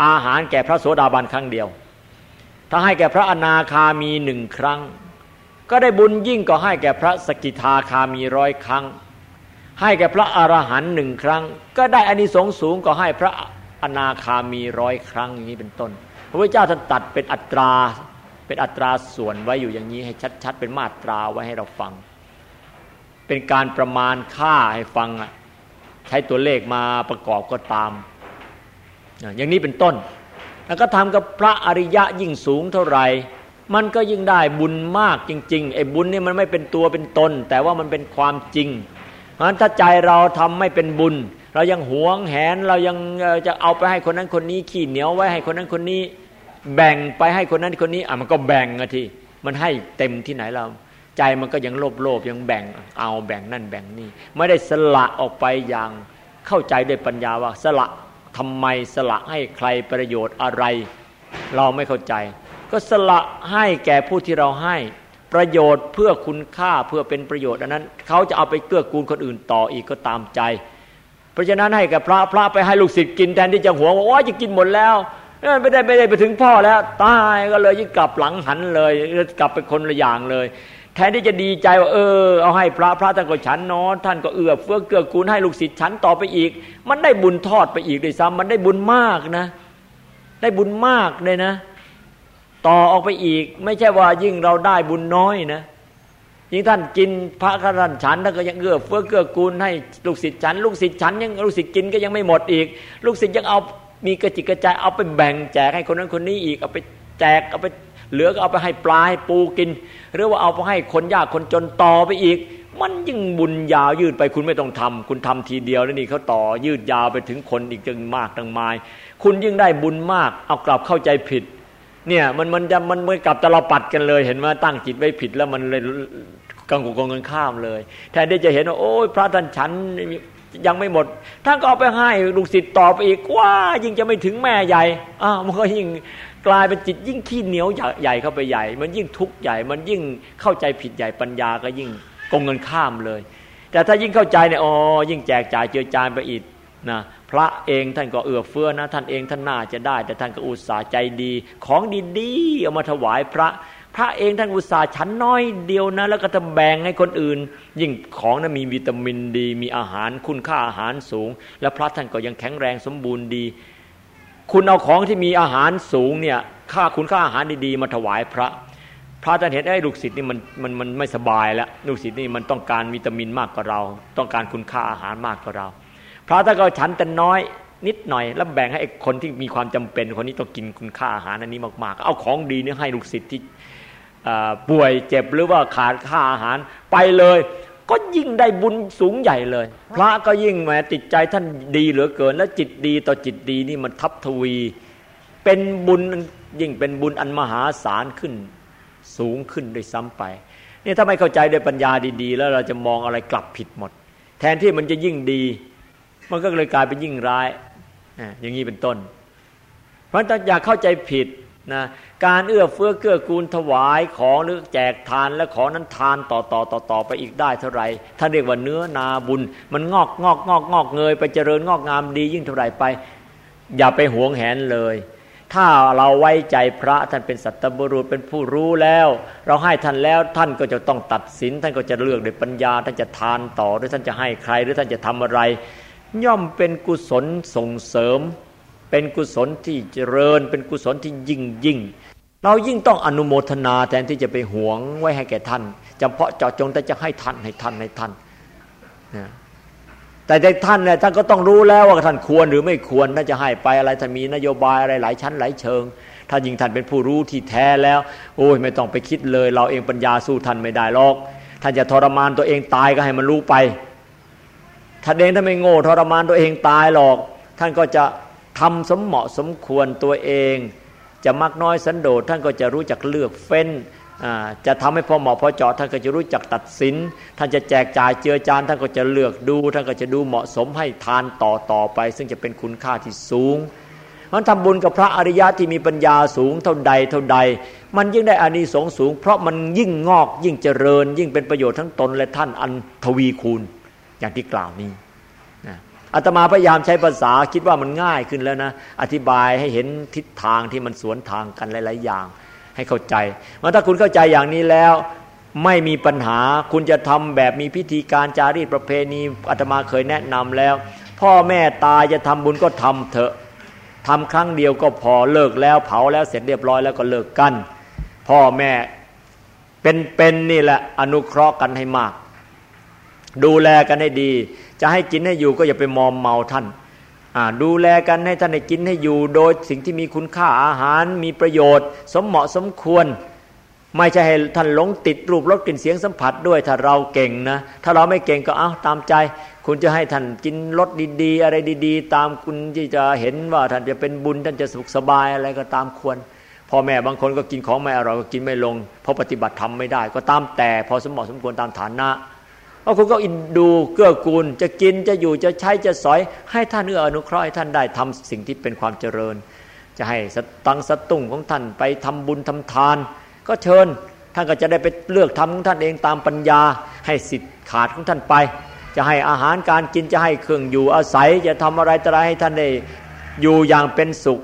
อาหารแก่พระโสดาบันครั้งเดียว ถ้าให้แก่พระอนาคามีหนึ่งครั้ง ก็ได้บุญยิ่งก็ให้แก่พระสกิทาคามีร้อยครั้ง ให้แก่พระอรหันต์หนึ่งครั้ง ก็ได้อานิสงส์สูงก็ให้พระอนาคามีร้อยครั้งอย่างนี้เป็นต้น พระพุทธเจ้าท่านตัดเป็นอัตรา เป็นอัตราส่วนไว้อยู่อย่างนี้ให้ชัด ๆ เป็นมาตราไว้ให้เราฟัง เป็นการประมาณค่าให้ฟังอะใช้ตัวเลขมาประกอบก็ตาม อย่างนี้เป็นต้น แล้วก็ทำกับพระอริยะยิ่งสูงเท่าไหร่มันก็ยิ่งได้บุญมากจริงๆไอ้บุญนี่มันไม่เป็นตัวเป็นตน แต่ว่ามันเป็นความจริงเพราะฉะนั้นถ้าใจเราทำไม่เป็นบุญ เรายังหวงแหนเรายังจะเอาไปให้คนนั้นคนนี้ ขี้เหนียวไว้ให้คนนั้นคนนี้ แบ่งไปให้คนนั้นคนนี้อะมันก็แบ่งอะทีมันให้เต็มที่ไหนเรา ใจมันก็ยังโลภโลภยังแบ่งเอาแบ่งนั่นแบ่งนี่ ไม่ได้สละออกไปอย่างเข้าใจด้วยปัญญาว่า สละทำไมสละให้ใครประโยชน์อะไร เราไม่เข้าใจ ก็สละให้แก่ผู้ที่เราให้ประโยชน์เพื่อคุณค่าเพื่อเป็นประโยชน์อันนั้น เขาจะเอาไปเกื้อกูลคนอื่นต่ออีกก็ตามใจ เพราะฉะนั้นให้กับพระพระไปให้ลูกศิษย์กินแทนที่จะหวงว่าโอ้จะกินหมดแล้ว ไม่ได้ไม่ได้ไปถึงพ่อแล้ว ตายก็เลยยิ่งกลับหลังหันเลยกลับไปคนละอย่างเลยแทนที่จะดีใจว่าเออเอาให้พระพระท่านก็ฉันนอนท่านก็เอื้อเฟื้อเกื้อกูลให้ลูกศิษย์ฉันต่อไปอีก มันได้บุญทอดไปอีกด้วยซ้ำมันได้บุญมากนะ ได้บุญมากเลยนะ ต่อออกไปอีก ไม่ใช่ว่ายิ่งเราได้บุญน้อยนะยิ่งท่านกินพระท่านฉันท่านก็ยังเอื้อเฟื้อเกื้อกูลให้ลูกศิษย์ฉัน ลูกศิษย์ฉันยังลูกศิษย์กินก็ยังไม่หมดอีก ลูกศิษย์ยังเอา มีกระจิกกระจายเอาไปแบ่งแจกให้คนนั้นคนนี้อีกเอาไปแจกเอาไปเหลือก็เอาไปให้ปลาให้ปูกิน หรือว่าเอาไปให้คนยากคนจนต่อไปอีก มันยิ่งบุญยาวยืดไปคุณไม่ต้องทำคุณทำทีเดียวแล้วนี่เขาต่อยืดยาวไปถึงคนอีกจึงมากตั้งมาย คุณยิ่งได้บุญมาก เอากลับเข้าใจผิด เนี่ยมันมันจะมันมันกลับตลปัดกันเลยเห็นไหมตั้งจิตไว้ผิดแล้วมันเลยกังกูกงกันข้ามเลยแทนที่จะเห็นว่าโอ้ยพระท่านฉัน ยังไม่หมด ท่านก็เอาไปให้ลูกศิษย์ต่อไปอีกว่ายิ่งจะไม่ถึงแม่ใหญ่อ้าวมันก็ยิ่งกลายเป็นจิตยิ่งขี้เหนียวใหญ่เข้าไปใหญ่ มันยิ่งทุกข์ใหญ่ มันยิ่งเข้าใจผิดใหญ่ปัญญาก็ยิ่งกงเงินข้ามเลย แต่ถ้ายิ่งเข้าใจเนี่ยอ๋อยิ่งแจกจ่ายเจือจานไปอีกนะพระเองท่านก็เอื้อเฟื้อนะ ท่านเองท่านน่าจะได้ แต่ท่านก็อุตส่าห์ใจดี ของดีๆเอามาถวายพระ พระเองท่านอุตส่าห์ชั้นน้อยเดียวนะ แล้วก็จะแบ่งให้คนอื่น ยิ่งของนั้นมีวิตามินดี มีอาหารคุณค่าอาหารสูง และพระท่านก็ยังแข็งแรงสมบูรณ์ดี คุณเอาของที่มีอาหารสูงเนี่ยค่าคุณค่าอาหารดีๆมาถวายพระ พระท่านเห็นไอ้ลูกศิษย์นี่มันมันมันไม่สบายแล้วลูกศิษย์นี่มันต้องการวิตามินมากกว่าเรา ต้องการคุณค่าอาหารมากกว่าเรา พระท่านก็ฉันแต่น้อย นิดหน่อย แล้วแบ่งให้คนที่มีความจำเป็นคนนี้ต้องกินคุณค่าอาหารอันนี้มากๆ เอาของดีนี่ให้ลูกศิษย์ที่ป่วยเจ็บหรือว่าขาดค่าอาหารไปเลย ก็ยิ่งได้บุญสูงใหญ่เลย พระก็ยิ่งแหมติดใจท่านดีเหลือเกิน และจิตดีต่อจิตดีนี่มันทับทวี เป็นบุญยิ่งเป็นบุญอันมหาศาลขึ้นสูงขึ้นด้วยซ้ำไปนี่ถ้าไม่เข้าใจด้วยปัญญาดี ๆ แล้วเราจะมองอะไรกลับผิดหมด แทนที่มันจะยิ่งดี มันก็เลยกลายเป็นยิ่งร้าย อย่างนี้เป็นต้น เพราะถ้าอยากเข้าใจผิดนะการเอื้อเฟื้อเกื้อกูลถวายของหรือแจกทานและของนั้นทานต่อต่อต่อต่อไปอีกได้เท่าไหร่ถ้าเรียกว่าเนื้อนาบุญ มันงอกงอกงอกงอกเงย ไปเจริญงอกงามดียิ่งเท่าไรไป อย่าไปหวงแหนเลย ถ้าเราไว้ใจพระท่านเป็นสัตบุรุษเป็นผู้รู้แล้ว เราให้ท่านแล้วท่านก็จะต้องตัดสิน ท่านก็จะเลือกด้วยปัญญาท่านจะทานต่อหรือท่านจะให้ใครหรือท่านจะทำอะไร ย่อมเป็นกุศลส่งเสริม เป็นกุศลที่เจริญ เป็นกุศลที่ยิ่งยิ่ง เรายิ่งต้องอนุโมทนาแทนที่จะไปหวงไว้ให้แก่ท่านจำเพาะเจาะจงแต่จะให้ท่านให้ท่านให้ท่านนะแต่ในท่านเนี่ยท่านก็ต้องรู้แล้วว่าท่านควรหรือไม่ควรน่าจะให้ไปอะไรท่านมีนโยบายอะไรหลายชั้นหลายเชิงถ้ายิ่งท่านเป็นผู้รู้ที่แท้แล้ว โอ้ยไม่ต้องไปคิดเลย เราเองปัญญาสู้ท่านไม่ได้หรอกท่านจะทรมานตัวเองตายก็ให้มันรู้ไป ท่านเองถ้าไม่โง่ทรมานตัวเองตายหรอก ท่านก็จะทำสมเหมาะสมควรตัวเอง จะมักน้อยสันโดษท่านก็จะรู้จักเลือกเฟ้นจะทำให้พอเหมาะพอเจาะท่านก็จะรู้จักตัดสิน ท่านจะแจกจ่ายเจือจานท่านก็จะเลือกดู ท่านก็จะดูเหมาะสมให้ทานต่อต่อไป ซึ่งจะเป็นคุณค่าที่สูงมันทำบุญกับพระอริยะที่มีปัญญาสูงเท่าใดเท่าใด มันยิ่งได้อานิสงส์สูง เพราะมันยิ่งงอกยิ่งเจริญ ยิ่งเป็นประโยชน์ทั้งตนและท่านอันทวีคูณ อย่างที่กล่าวนี้อาตมาพยายามใช้ภาษาคิดว่ามันง่ายขึ้นแล้วนะ อธิบายให้เห็นทิศทางที่มันสวนทางกันหลาย ๆ อย่าง ให้เข้าใจว่าถ้าคุณเข้าใจอย่างนี้แล้วไม่มีปัญหาคุณจะทำแบบมีพิธีการจารีตประเพณีอาตมาเคยแนะนำแล้ว พ่อแม่ตายจะทำบุญก็ทำเถอะทำครั้งเดียวก็พอเลิกแล้วเผาแล้วเสร็จเรียบร้อยแล้วก็เลิกกัน พ่อแม่เป็นๆนนี่แหละอนุเคราะห์กันให้มาก ดูแลกันให้ดี จะให้กินให้อยู่ก็อย่าไปมอมเมาท่านดูแลกันให้ท่านได้กินให้อยู่ โดยสิ่งที่มีคุณค่าอาหารมีประโยชน์ สมเหมาะสมควร ไม่ใช่ให้ท่านหลงติดรูปรสกลิ่นเสียงสัมผัสด้วยถ้าเราเก่งนะ ถ้าเราไม่เก่งก็เอาตามใจ คุณจะให้ท่านกินรสดีๆ อะไรดีๆ ตามคุณที่จะเห็นว่าท่านจะเป็นบุญท่านจะสุขสบายอะไรก็ตามควรพ่อแม่บางคนก็กินของไม่อร่อยก็กินไม่ลง เพราะปฏิบัติทำไม่ได้ ก็ตามแต่พอสมเหมาะสมควรตามฐานะ พราะคุณก็อินดูเกื้อกูล จะกินจะอยู่จะใช้จะสอย ให้ท่านเอื้ออนุเคราะห์ให้ท่านได้ทำสิ่งที่เป็นความเจริญ จะให้สตังสตุ้งของท่านไปทำบุญทำทาน ก็เชิญท่านก็จะได้ไปเลือกทำของท่านเองตามปัญญา ให้สิทธิ์ขาดของท่านไป จะให้อาหารการกินจะให้เครื่องอยู่อาศัย จะทำอะไรต่ออะไรให้ท่านได้อยู่อย่างเป็นสุข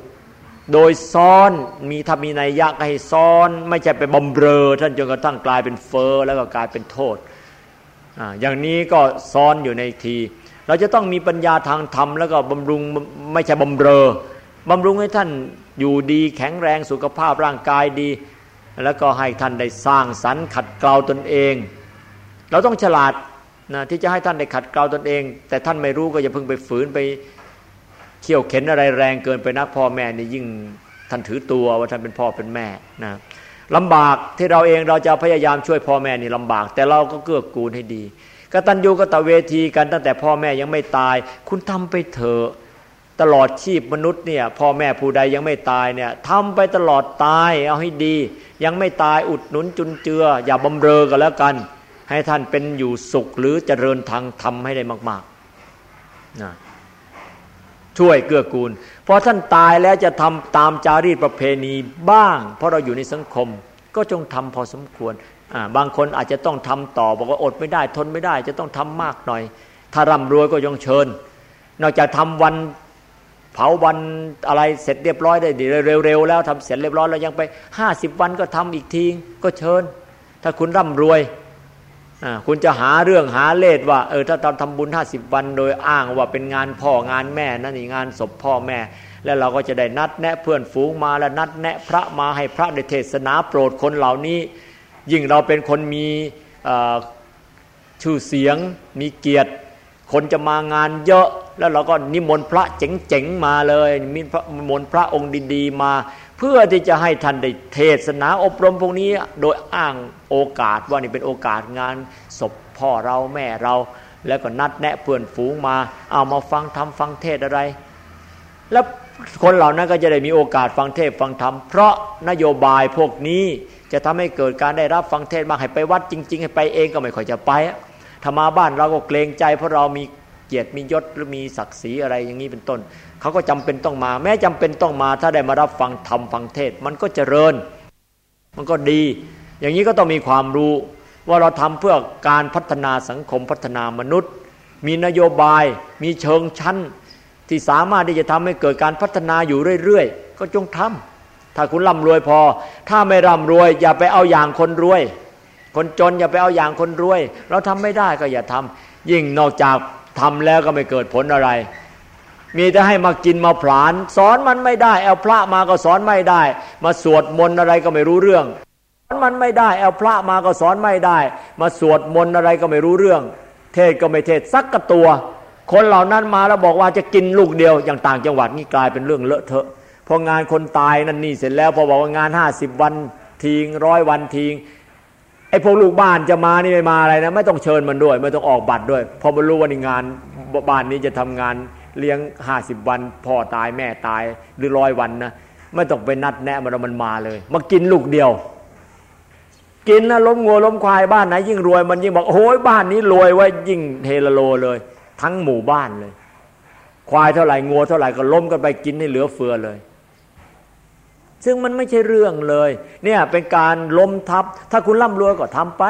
โดยซ้อนมีธรรมีนัยยะให้ซ้อน ไม่ใช่ไปบำเรอท่านจนกระทั่งกลายเป็นเฟอ้อแล้วก็กลายเป็นโทษ อย่างนี้ก็ซ้อนอยู่ในที เราจะต้องมีปัญญาทางธรรมแล้วก็บำรุงไม่ใช่บำเรอบำรุงให้ท่านอยู่ดีแข็งแรงสุขภาพร่างกายดี แล้วก็ให้ท่านได้สร้างสรรค์ขัดเกลาตนเอง เราต้องฉลาดนะที่จะให้ท่านได้ขัดเกลาตนเอง แต่ท่านไม่รู้ก็อย่าเพิ่งไปฝืนไปเขี่ยวเข็นอะไรแรงเกินไปนักพ่อแม่นี่ยิ่งท่านถือตัวว่าท่านเป็นพ่อเป็นแม่นะ ลำบากที่เราเองเราจะพยายามช่วยพ่อแม่นี่ลำบาก แต่เราก็เกื้อกูลให้ดีกตัญญูกตเวทีกันตั้งแต่พ่อแม่ยังไม่ตาย คุณทำไปเถอะตลอดชีพมนุษย์เนี่ยพ่อแม่ผู้ใดยังไม่ตายเนี่ยทำไปตลอดตายเอาให้ดี ยังไม่ตายอุดหนุนจุนเจือ อย่าบำเรอกันแล้วกัน ให้ท่านเป็นอยู่สุขหรือเจริญทางทำให้ได้มากๆนะ ช่วยเกื้อกูลพอท่านตายแล้วจะทำตามจารีตประเพณีบ้าง เพราะเราอยู่ในสังคม ก็จงทำพอสมควรบางคนอาจจะต้องทำต่อ บอกว่าอดไม่ได้ทนไม่ได้ จะต้องทำมากหน่อย ถ้าร่ำรวยก็ยงเชิญ นอกจากทำวันเผาวันอะไรเสร็จเรียบร้อยได้ดีเร็วๆแล้วทำเสร็จเรียบร้อยแล้วยังไปห้าสิบวันก็ทำอีกทีก็เชิญ ถ้าคุณร่ำรวย คุณจะหาเรื่องหาเลทว่าเออถ้าตอนทำบุญห้าสิบวันโดยอ้างว่าเป็นงานพ่องานแม่นั่นนี่งานศพพ่อแม่ แล้วเราก็จะได้นัดแนะเพื่อนฝูงมาแล้วนัดแนะพระมาให้พระได้เทศนาโปรดคนเหล่านี้ ยิ่งเราเป็นคนมีชื่อเสียงมีเกียรติ คนจะมางานเยอะแล้วเราก็นิมนต์พระเจ๋งๆมาเลยมีพระมนต์พระองค์ดีๆมา เพื่อที่จะให้ท่านได้เทศนาอบรมพวกนี้ โดยอ้างโอกาสว่านี่เป็นโอกาสงานศพพ่อเราแม่เรา แล้วก็นัดแนะเพื่อนฝูงมา เอามาฟังทำฟังเทศอะไร แล้วคนเหล่านั้นก็จะได้มีโอกาสฟังเทศฟังธรรมเพราะนโยบายพวกนี้จะทำให้เกิดการได้รับฟังเทศมากให้ไปวัดจริง ๆ ให้ไปเองก็ไม่ค่อยจะไปถ้ามาบ้านเราก็เกรงใจเพราะเรามีเกียรติมียศหรือมีศักดิ์ศรีอะไรอย่างนี้เป็นต้น เขาก็จำเป็นต้องมา แม้จำเป็นต้องมา ถ้าได้มารับฟังธรรมฟังเทศ มันก็เจริญ มันก็ดี อย่างนี้ก็ต้องมีความรู้ว่าเราทำเพื่อการพัฒนาสังคมพัฒนามนุษย์ มีนโยบายมีเชิงชั้น ที่สามารถที่จะทำให้เกิดการพัฒนาอยู่เรื่อยๆ ก็จงทำถ้าคุณร่ำรวยพอ ถ้าไม่ร่ำรวย อย่าไปเอาอย่างคนรวย คนจนอย่าไปเอาอย่างคนรวย เราทำไม่ได้ก็อย่าทำยิ่งนอกจากทำแล้วก็ไม่เกิดผลอะไร มีแต่ให้มากินมาผลาน สอนมันไม่ได้เอาพระมาก็สอนไม่ได้ มาสวดมนต์อะไรก็ไม่รู้เรื่องสอนมันไม่ได้เอาพระมาก็สอนไม่ได้ มาสวดมนต์อะไรก็ไม่รู้เรื่อง เทศก็ไม่เทศสักกระตัว คนเหล่านั้นมาแล้วบอกว่าจะกินลูกเดียวอย่างต่างจังหวัดนี่กลายเป็นเรื่องเลอะเทอะพองานคนตายนั่นนี่เสร็จแล้วพอบอกว่างานห้าสิบวันทิ้งร้อยวันทิ้งไอ้พวกลูกบ้านจะมานี่ไม่มาอะไรนะ ไม่ต้องเชิญมันด้วย ไม่ต้องออกบัตรด้วยพอมันรู้ว่าในงานบ้านนี้จะทำงาน เลี้ยงห้าสิบวันพ่อตายแม่ตายหรือร้อยวันนะไม่ต้องไปนัดแนะมันมันมาเลย มากินลูกเดียว กินนะล้มงัวล้มควายบ้านไหนยิ่งรวยมันยิ่งบอกโอ้ยบ้านนี้รวยไว้ยิ่งเทละโลเลย ทั้งหมู่บ้านเลย ควายเท่าไหร่งัวเท่าไหร่ก็ล้มกันไปกินให้เหลือเฟือเลย ซึ่งมันไม่ใช่เรื่องเลย เนี่ยเป็นการล้มทับ ถ้าคุณร่ำรวยก็ทำไป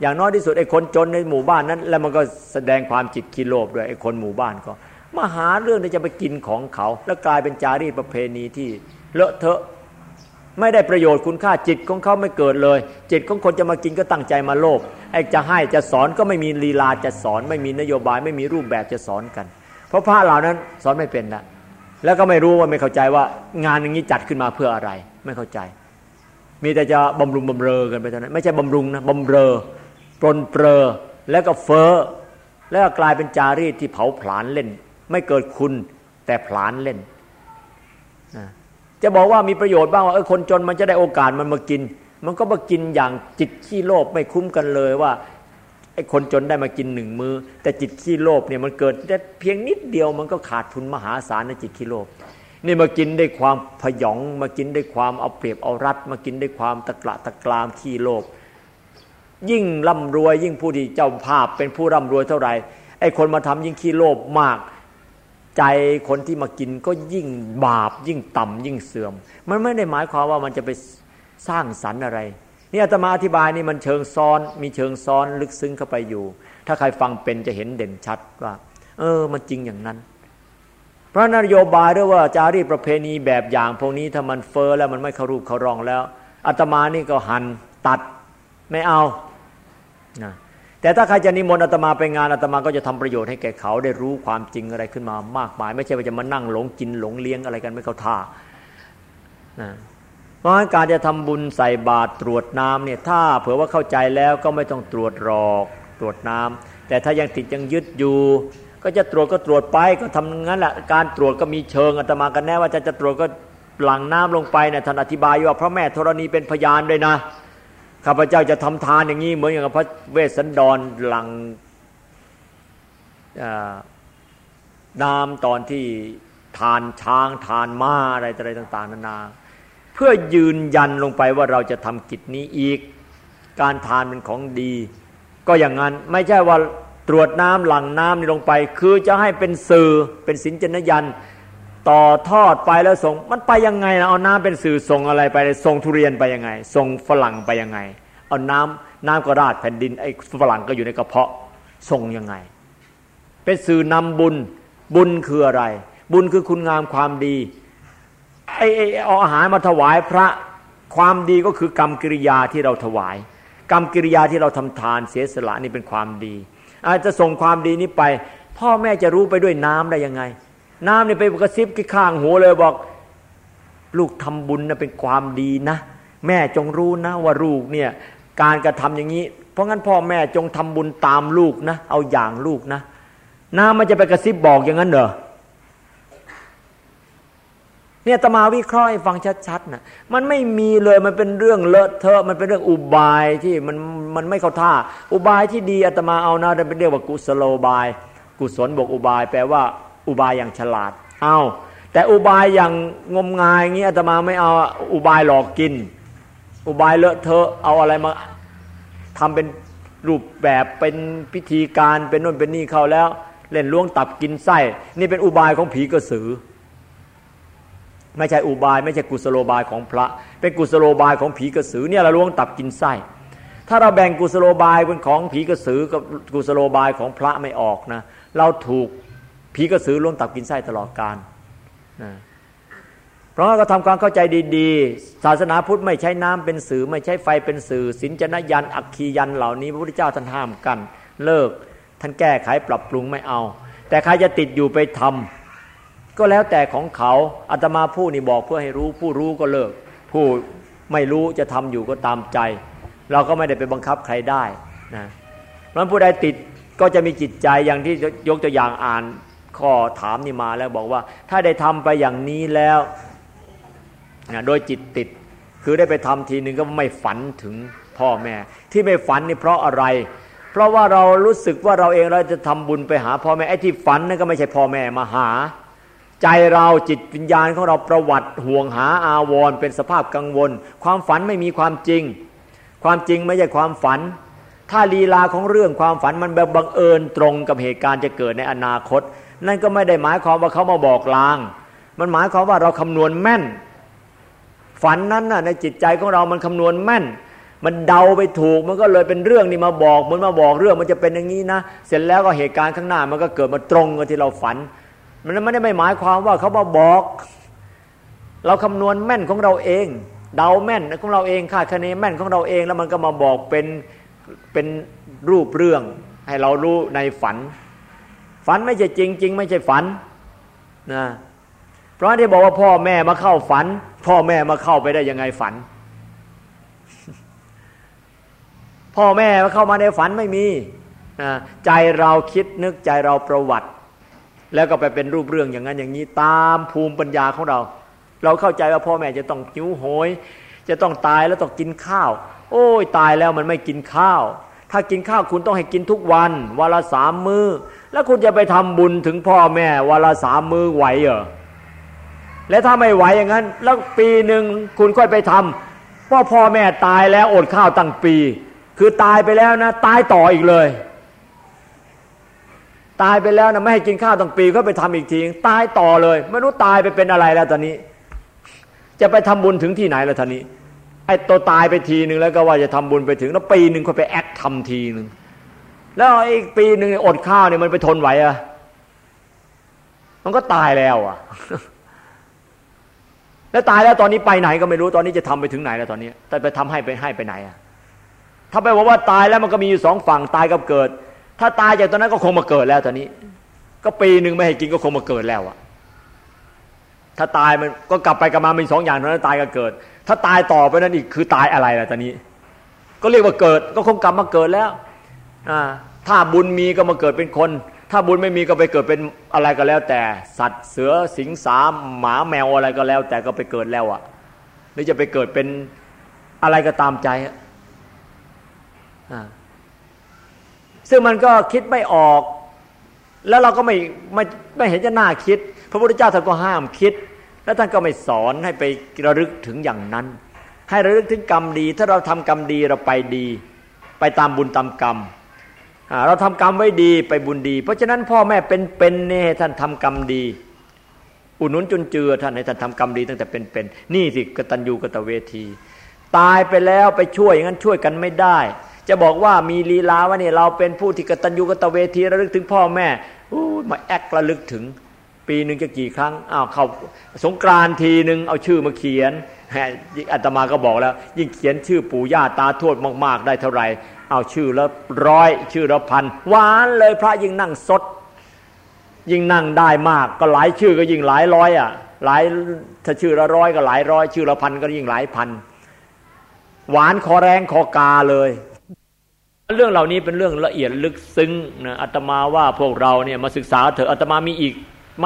อย่างน้อยที่สุดไอ้คนจนในหมู่บ้านนั้น แล้วมันก็แสดงความจิตคิโลภด้วยไอ้คนหมู่บ้านก็ มาหาเรื่องที่จะไปกินของเขา แล้วกลายเป็นจารีตประเพณีที่เลอะเทอะไม่ได้ประโยชน์คุณค่าจิตของเขาไม่เกิดเลย จิตของคนจะมากินก็ตั้งใจมาโลภไอ้จะให้จะสอนก็ไม่มีลีลาจะสอน ไม่มีนโยบายไม่มีรูปแบบจะสอนกัน เพราะพระเหล่านั้นสอนไม่เป็นละแล้วก็ไม่รู้ว่าไม่เข้าใจว่างานอย่างนี้จัดขึ้นมาเพื่ออะไร ไม่เข้าใจ มีแต่จะบำรุงบำเรอกันไปเท่านั้นไม่ใช่บำรุงนะบำเรอปลนเปรอแล้วก็เฟอ้อแล้วก็กลายเป็นจารีตที่เผาผลาญเล่น ไม่เกิดคุณแต่ผลาญเล่น จะบอกว่ามีประโยชน์บ้างว่าเออคนจนมันจะได้โอกาสมันมากิน มันก็มากินอย่างจิตขี้โลภไม่คุ้มกันเลยว่าไอ้คนจนได้มากินหนึ่งมือ แต่จิตขี้โลภเนี่ยมันเกิดแต่เพียงนิดเดียวมันก็ขาดทุนมหาศาลในจิตขี้โลภนี่มากินได้ความพยองมากินได้ความเอาเปรียบเอารัดมากินได้ความตะกละตะกรามขี้โลภยิ่งร่ำรวยยิ่งผู้ที่เจ้าภาพเป็นผู้ร่ำรวยเท่าไหร่ไอ้คนมาทำยิ่งขี้โลภมาก ใจคนที่มากินก็ยิ่งบาปยิ่งต่ำยิ่งเสื่อม มันไม่ได้หมายความว่ามันจะไปสร้างสรรค์อะไร นี่อาตมาอธิบายนี่มันเชิงซ้อนมีเชิงซ้อนลึกซึ้งเข้าไปอยู่ ถ้าใครฟังเป็นจะเห็นเด่นชัดว่า เออ มันจริงอย่างนั้น เพราะนโยบายด้วยว่าจารีประเพณีแบบอย่างพวกนี้ถ้ามันเฟอ้อแล้วมันไม่เข้ารูปเข้ารองแล้วอาตมานี่ก็หันตัดไม่เอานะ แต่ถ้าใครจะนิมนต์อาตมาไปงานอาตมาก็จะทำประโยชน์ให้แก่เขาได้รู้ความจริงอะไรขึ้นมามากมาย ไม่ใช่ว่าจะมานั่งหลงกินหลงเลี้ยงอะไรกันไม่เข้าท่านะราะการจะทำบุญใส่บาตรตรวจน้ำเนี่ยถ้าเผื่อว่าเข้าใจแล้วก็ไม่ต้องตรวจรอกตรวจน้ำแต่ถ้ายังติดยังยึดอยู่ ก็จะตรวจก็ตรวจไปก็ทำงั้นแหละการตรวจก็มีเชิงอาตมากันแน่ว่าจะจะตรวจก็หลังน้ำลงไปเนี่ยท่านอธิบายว่าพระแม่ธรณีเป็นพยานด้วยนะ ข้าพเจ้าจะทำทานอย่างนี้เหมือนอย่างพระเวสสันดรหลังน้ำตอนที่ทานช้างทานม้าอะไรอะไรต่าง ๆ นานา เพื่อยืนยันลงไปว่าเราจะทำกิจนี้อีก การทานเป็นของดี ก็อย่างนั้นไม่ใช่ว่าตรวจน้ำหลังน้ำนี่ลงไป คือจะให้เป็นสื่อเป็นสินจนยัน ต่อทอดไปแล้วส่งมันไปยังไงนะเอาน้ำเป็นสื่อส่งอะไรไปส่งทุเรียนไปยังไงส่งฝรั่งไปยังไง เอาน้ำน้ำก็ราดแผ่นดินไอ้ฝรั่งก็อยู่ในกระเพาะส่งยังไง เป็นสื่อนำบุญบุญคืออะไร บุญคือคุณงามความดีไอ้เอาอาหารมาถวายพระความดีก็คือกรรมกิริยาที่เราถวาย กรรมกิริยาที่เราทำทานเสียสละนี่เป็นความดี อาจจะส่งความดีนี้ไป พ่อแม่จะรู้ไปด้วยน้ำได้ยังไง น้ำนี่ไปกระซิบข้างหูเลยบอก ลูกทำบุญนะเป็นความดีนะ แม่จงรู้นะว่าลูกเนี่ยการกระทำอย่างนี้ เพราะงั้นพ่อแม่จงทำบุญตามลูกนะ เอาอย่างลูกนะน้ำมันจะไปกระซิบบอกอย่างนั้นเหรอเนี่ยตมาวิเคราะห์ให้ฟังชัดๆนะมันไม่มีเลยมันเป็นเรื่องเลอะเทอะมันเป็นเรื่องอุบายที่มันมันไม่เข้าท่า อุบายที่ดีอาตมาเอานะเป็นเรียกว่ากุศโลบาย กุศลบวกอุบาย แปลว่า อุบายอย่างฉลาด เอาแต่อุบายอย่างงมงายเงี้ยอาตมาไม่เอาอุบายหลอกกิน อุบายเลอะเทอะเอาอะไรมาทำเป็นรูปแบบเป็นพิธีการเป็นนู่นเป็นนี่เขาแล้ว เล่นล้วงตับกินไส้ นี่เป็นอุบายของผีกระสือ ไม่ใช่อุบาย ไม่ใช่กุศโลบายของพระ เป็นกุศโลบายของผีกระสือเนี่ยเราล้วงตับกินไส้ ถ้าเราแบ่งกุศโลบายเป็นของผีกระสือกับกุศโลบายของพระไม่ออกนะ เราถูก ผีกระสือล้วงตับกินไส้ตลอดกาลนะเพราะก็ทำความเข้าใจดีๆ ศาสนาพุทธไม่ใช้น้ำเป็นสื่อ ไม่ใช้ไฟเป็นสื่อสินจนยันอักคียันเหล่านี้พระพุทธเจ้าท่านห้ามกัน เลิก ท่านแก้ไขปรับปรุงไม่เอา แต่ใครจะติดอยู่ไปทำก็แล้วแต่ของเขาอาตมาผู้นี่บอกเพื่อให้รู้ ผู้รู้ก็เลิก ผู้ไม่รู้จะทำอยู่ก็ตามใจ เราก็ไม่ได้ไปบังคับใครได้นะเพราะผู้ใดติดก็จะมีจิตใจอย่างที่ยกตัวอย่างอ่าน ข้อถามนี่มาแล้วบอกว่า ถ้าได้ทำไปอย่างนี้แล้วนะโดยจิตติดคือได้ไปทำทีหนึ่งก็ไม่ฝันถึงพ่อแม่ ที่ไม่ฝันนี่เพราะอะไร เพราะว่าเรารู้สึกว่าเราเองเราจะทำบุญไปหาพ่อแม่ไอ้ที่ฝันนั่นก็ไม่ใช่พ่อแม่มาหา ใจเราจิตวิญญาณของเราประวัติห่วงหาอาวรเป็นสภาพกังวล ความฝันไม่มีความจริง ความจริงไม่ใช่ความฝัน ถ้าลีลาของเรื่องความฝันมันแบบบังเอิญตรงกับเหตุการณ์จะเกิดในอนาคต นั่นก็ไม่ได้หมายความว่าเขามาบอกลาง มันหมายความว่าเราคำนวณแม่น ฝันนั้นน่ะในจิตใจของเรามันคำนวณแม่น มันเดาไปถูกมันก็เลยเป็นเรื่องนี่มาบอกเหมือนมาบอกเรื่องมันจะเป็นอย่างนี้นะ เสร็จแล้วก็เหตุการณ์ข้างหน้ามันก็เกิดมาตรงกับที่เราฝัน มันไม่ได้ไม่หมายความว่าเขามาบอก เราคำนวณแม่นของเราเอง เดาแม่นของเราเองคาดคะเนแม่นของเราเองแล้วมันก็มาบอกเป็น เป็นรูปเรื่อง ให้เรารู้ในฝัน ฝันไม่ใช่จริงจริงไม่ใช่ฝันนะเพราะที่บอกว่าพ่อแม่มาเข้าฝัน พ่อแม่มาเข้าไปได้ยังไงฝัน พ่อแม่มาเข้ามาในฝันไม่มีนะใจเราคิดนึกใจเราประวัติ แล้วก็ไปเป็นรูปเรื่องอย่างนั้นอย่างนี้ตามภูมิปัญญาของเรา เราเข้าใจว่าพ่อแม่จะต้องหิวโหย จะต้องตายแล้วต้องกินข้าว โอ้ยตายแล้วมันไม่กินข้าว ถ้ากินข้าวคุณต้องให้กินทุกวันวันละสามมือ้อ แล้วคุณจะไปทำบุญถึงพ่อแม่วันละสามมือไหวเหรอแล้วถ้าไม่ไหวอย่างนั้น แล้วปีหนึ่งคุณค่อยไปทำพ่อพ่อแม่ตายแล้วอดข้าวตั้งปี คือตายไปแล้วนะ ตายต่ออีกเลย ตายไปแล้วนะไม่ให้กินข้าวตั้งปีก็ไปทำอีกทีตายต่อเลย ไม่รู้ตายไปเป็นอะไรแล้วตอนนี้ จะไปทำบุญถึงที่ไหนแล้วตอนนี้ ไอ้ตัวตายไปทีหนึ่งแล้วก็ว่าจะทำบุญไปถึง แล้วปีหนึ่งค่อยไปแอคทำทีหนึ่งแล้วอีกปีหนึ่งอดข้าวเนี่ยมันไปทนไหวอะมันก็ตายแล้วอะแล้วตายแล้วตอนนี้ไปไหนก็ไม่รู้ตอนนี้จะทำไปถึงไหนแล้วตอนนี้แต่ไปทำให้ไปให้ไปไหนอะถ้าไปบอกว่าตายแล้วมันก็มีอยู่สองฝั่งตายกับเกิด ถ้าตายจากตอนนั้นก็คงมาเกิดแล้วตอนนี้ ก็ปีหนึ่งไม่ให้กินก็คงมาเกิดแล้วอะ ถ้าตายมันก็กลับไปกลับมามีสองอย่างเท่านั้นตายกับเกิด ถ้าตายต่อไปนั้นอีกคือตายอะไรล่ะตอนนี้ ก็เรียกว่าเกิดก็คงกลับมาเกิดแล้วถ้าบุญมีก็มาเกิดเป็นคน ถ้าบุญไม่มีก็ไปเกิดเป็นอะไรก็แล้ว แต่ สัตว์เสือสิงสาหมาแมวอะไรก็แล้ว แต่ก็ไปเกิดแล้วอะ่ะหรือจะไปเกิดเป็นอะไรก็ตามใจอะซึ่งมันก็คิดไม่ออก แล้วเราก็ไม่ไม่ไม่เห็นจะน่าคิด ระพุทธเจ้าท่านก็ห้ามคิด แล้วท่านก็ไม่สอนให้ไประลึกถึงอย่างนั้น ให้ระลึกถึงกรรมดี ถ้าเราทำกรรมดีเราไปดี ไปตามบุญตามกรรมเราทำกรรมไว้ดีไปบุญดี เพราะฉะนั้นพ่อแม่เป็นเป็นเนี่ยท่านทำกรรมดี อุนุนจนเจือท่านให้ท่านทำกรรมดีตั้งแต่เป็นเป็นนี่สิกตัญญูกตเวที ตายไปแล้วไปช่วยอย่างนั้นช่วยกันไม่ได้ จะบอกว่ามีลีลาว่าเนี่ยเราเป็นผู้ที่กตัญญูกตเวทีระลึกถึงพ่อแม่มาแอกระลึกถึง ปีหนึ่งจะกี่ครั้งอ้าวเขาสงกรานทีหนึ่งเอาชื่อมาเขียนอาตมาก็บอกแล้ว ยิ่งเขียนชื่อปู่ย่าตาทวดมาก ๆ ได้เท่าไหร่เอาชื่อละร้อยชื่อละพันหวานเลยพระยิ่งนั่งสด ยิ่งนั่งได้มาก ก็หลายชื่อก็ยิ่งหลายร้อยอะหลายถ้าชื่อละร้อยก็หลายร้อย ชื่อละพันก็ยิ่งหลายพัน หวานคอแรงคอกาเลย เรื่องเหล่านี้เป็นเรื่องละเอียดลึกซึ้งนะอาตมาว่าพวกเราเนี่ยมาศึกษาเถอะอาตมามีอีก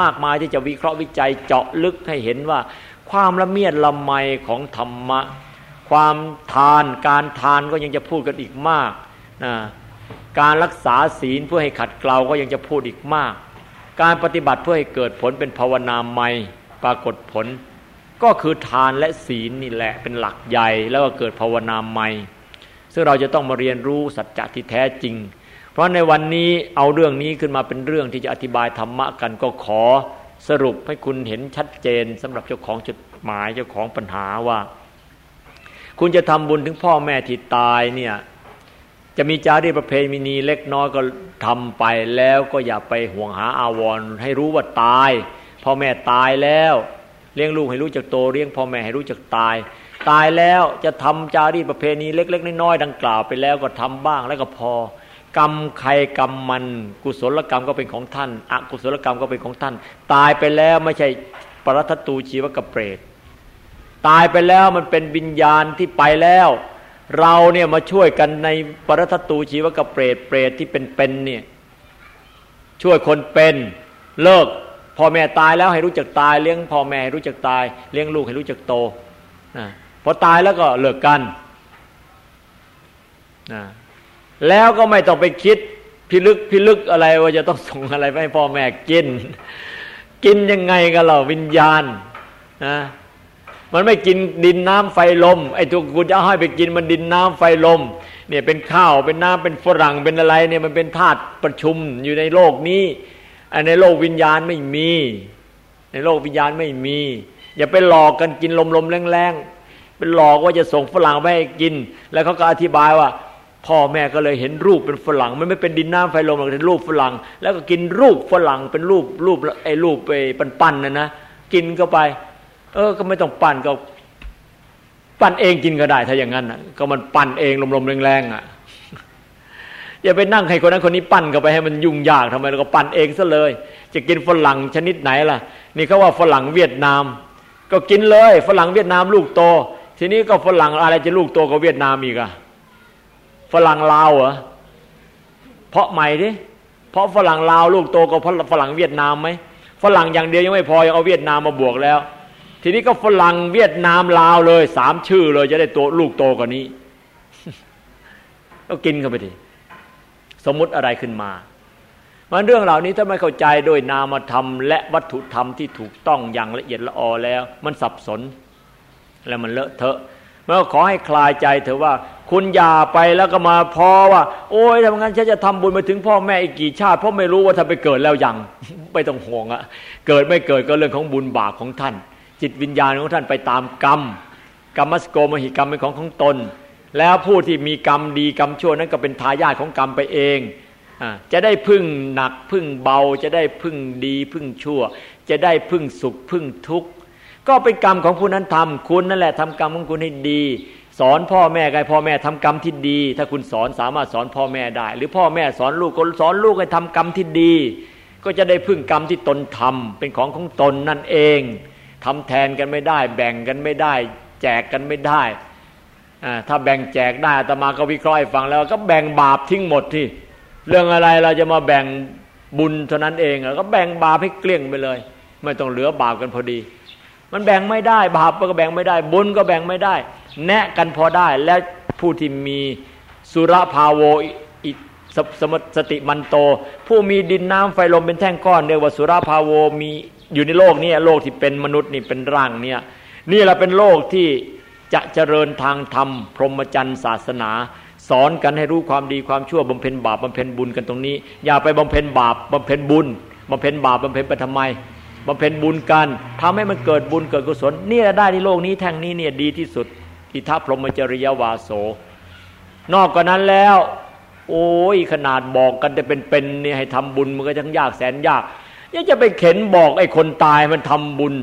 มากมายที่จะวิเคราะห์วิจัยเจาะลึกให้เห็นว่า ความละเมียดละไมของธรรมะ ความทานการทานก็ยังจะพูดกันอีกมากนะการรักษาศีลเพื่อให้ขัดเกลาก็ยังจะพูดอีกมาก การปฏิบัติเพื่อให้เกิดผลเป็นภาวนาใหม่ปรากฏผล ก็คือทานและศีลนี่แหละเป็นหลักใหญ่แล้วก็เกิดภาวนาใหม่ซึ่งเราจะต้องมาเรียนรู้สัจจะที่แท้จริง ราะในวันนี้เอาเรื่องนี้ขึ้นมาเป็นเรื่องที่จะอธิบายธรรมะกันก็ขอสรุปให้คุณเห็นชัดเจนสำหรับเจ้าของจดหมายเจ้าของปัญหาว่า คุณจะทำบุญถึงพ่อแม่ที่ตายเนี่ยจะมีจารีประเพณีเล็กน้อยก็ทำไปแล้วก็อย่าไปห่วงหาอาวรณ์ให้รู้ว่าตายพ่อแม่ตายแล้วเลี้ยงลูกให้รู้จักโตเลี้ยงพ่อแม่ให้รู้จักตาย ตายแล้วจะทำจารีตประเพณีเล็ก ๆ น้อยๆดังกล่าวไปแล้วก็ทำบ้างแล้วก็พอ กรรมใครกรรมมัน กุศลกรรมก็เป็นของท่านอกุศลกรรมก็เป็นของท่าน ตายไปแล้วไม่ใช่ปรัตตูชีวกเปรตตายไปแล้วมันเป็นวิญญาณที่ไปแล้ว เราเนี่ยมาช่วยกันในปรัตตูชีวกเปรตเปรตที่เป็นเป็นเนี่ยช่วยคนเป็นเลิกพ่อแม่ตายแล้วให้รู้จักตาย เลี้ยงพ่อแม่ให้รู้จักตาย เลี้ยงลูกให้รู้จักโตนะพอตายแล้วก็เลิกกันนะ แล้วก็ไม่ต้องไปคิดพิลึกพิลึกอะไรว่าจะต้องส่งอะไรไปให้พ่อแม่กิน กินยังไงกันเราวิญญาณนะมันไม่กินดินน้ำไฟลมไอ้ตัวกูจะให้ไปกินมันดินน้ำไฟลมเนี่ยเป็นข้าวเป็นน้ำเป็นฝรั่งเป็นอะไรเนี่ยมันเป็นธาตุประชุมอยู่ในโลกนี้ในโลกวิญญาณไม่มี ในโลกวิญญาณไม่มี อย่าไปหลอกกันกินลมๆแรงๆเป็นหลอกว่าจะส่งฝรั่งไปให้กิน แล้วเขาก็อธิบายว่า พ่อแม่ก็เลยเห็นรูปเป็นฝรั่งมันไม่เป็นดินน้ำไฟลมหรอกเป็นรูปฝรั่ง แล้วก็กินรูปฝรั่งเป็นรูปรูปไอ้รูปไปปั้นๆนะนะกินเข้าไป เออ ก็ไม่ต้องปั้นก็ปั้นเองกินก็ได้ถ้าอย่างนั้นก็มันปั้นเองลมๆแรงๆอะอย่าไปนั่งให้คนนั้นคนนี้ปั้นกันไปให้มันยุ่งยากทำไมเราก็ปั้นเองซะเลย จะกินฝรั่งชนิดไหนล่ะ นี่เขาว่าฝรั่งเวียดนาม ก็กินเลย ฝรั่งเวียดนามลูกโต ทีนี้ก็ฝรั่งอะไรจะลูกโตกว่าเวียดนามอีกอะ ฝรั่งลาวเหรอเพราะใหม่ดิเพราะฝรั่งลาวลูกโตกว่าฝรั่งเวียดนามไหมฝรั่งอย่างเดียวยังไม่พอยังเอาเวียดนามมาบวกแล้ว ทีนี้ก็ฝรั่งเวียดนามลาวเลยสามชื่อเลย จะได้ตัวลูกโตกว่านี้ ก็กินเข้าไปดิสมมุติอะไรขึ้นมามันเรื่องเหล่านี้ถ้าไม่เข้าใจโดยนามธรรม และวัตถุธรรมที่ถูกต้องอย่างละเอียดละออแล้ว มันสับสน แล้วมันเลอะเทอะเมื่อขอให้คลายใจเถอะว่า คุณอย่าไปแล้วก็มาพอว่า โอ้ยทำงั้นฉันจะทำบุญไปถึงพ่อแม่อีกกี่ชาติ เพราะไม่รู้ว่าถ้าไปเกิดแล้วยังไม่ต้องห่วงอะเกิดไม่เกิดก็เรื่องของบุญบาปของท่าน จิตวิญญาณของท่านไปตามกรรมกรรมสโกมหิกรรมเป็นของของตน แล้วผู้ที่มีกรรมดีกรรมชั่วนั้นก็เป็นทายาทของกรรมไปเองอจะได้พึ่งหนักพึ่งเบา จะได้พึ่งดีพึ่งชั่ว จะได้พึ่งสุขพึ่งทุกข์ก็เป็นกรรมของผู้นั้นทำคุณนั่นแหละทำกรรมของคุณให้ดี สอนพ่อแม่ไงพ่อแม่ทำกรรมที่ดี ถ้าคุณสอนสามารถสอนพ่อแม่ได้ หรือพ่อแม่สอนลูกก็สอนลูกให้ทำกรรมที่ดี ก็จะได้พึ่งกรรมที่ตนทำเป็นของของตนนั่นเองทำแทนกันไม่ได้ แบ่งกันไม่ได้ แจกกันไม่ได้ถ้าแบ่งแจกได้ตมาก็วิเคราะห์ฟังแล้วก็แบ่งบาปทิ้งหมดที่ เรื่องอะไรเราจะมาแบ่งบุญเท่านั้นเองก็แบ่งบาปให้เกลี้ยงไปเลย ไม่ต้องเหลือบาปกันพอดี มันแบ่งไม่ได้ บาปก็แบ่งไม่ได้ บุญก็แบ่งไม่ได้ แนะกันพอได้และผู้ที่มีสุรภาโวอิสมสติมันโต ผู้มีดินน้ำไฟลมเป็นแท่งก้อนเรียกว่าสุรภาโวมีอยู่ในโลกนี้โลกที่เป็นมนุษย์นี่เป็นร่างเนี่ยนี่แหละเป็นโลกที่จะเจริญทางธรรม พรหมจรรย์ศาสนา สอนกันให้รู้ความดีความชั่วบำเพ็ญบาปบำเพ็ญบุญกันตรงนี้ อย่าไปบำเพ็ญบาปบำเพ็ญบุญบำเพ็ญบาปบำเพ็ญไปทำไมบำเพ็ญบุญกันทำให้มันเกิดบุญเกิดกุศลนี่แหละได้ในโลกนี้แท่งนี้เนี่ยดีที่สุด อิทัพพรหมจริยวาโส นอกกว่านั้นแล้ว โอ้ยขนาดบอกกันจะเป็นๆเนี่ยให้ทำบุญมันก็ทั้งยากแสนยากยังจะไปเข็นบอกไอ้คนตายมันทำบุญ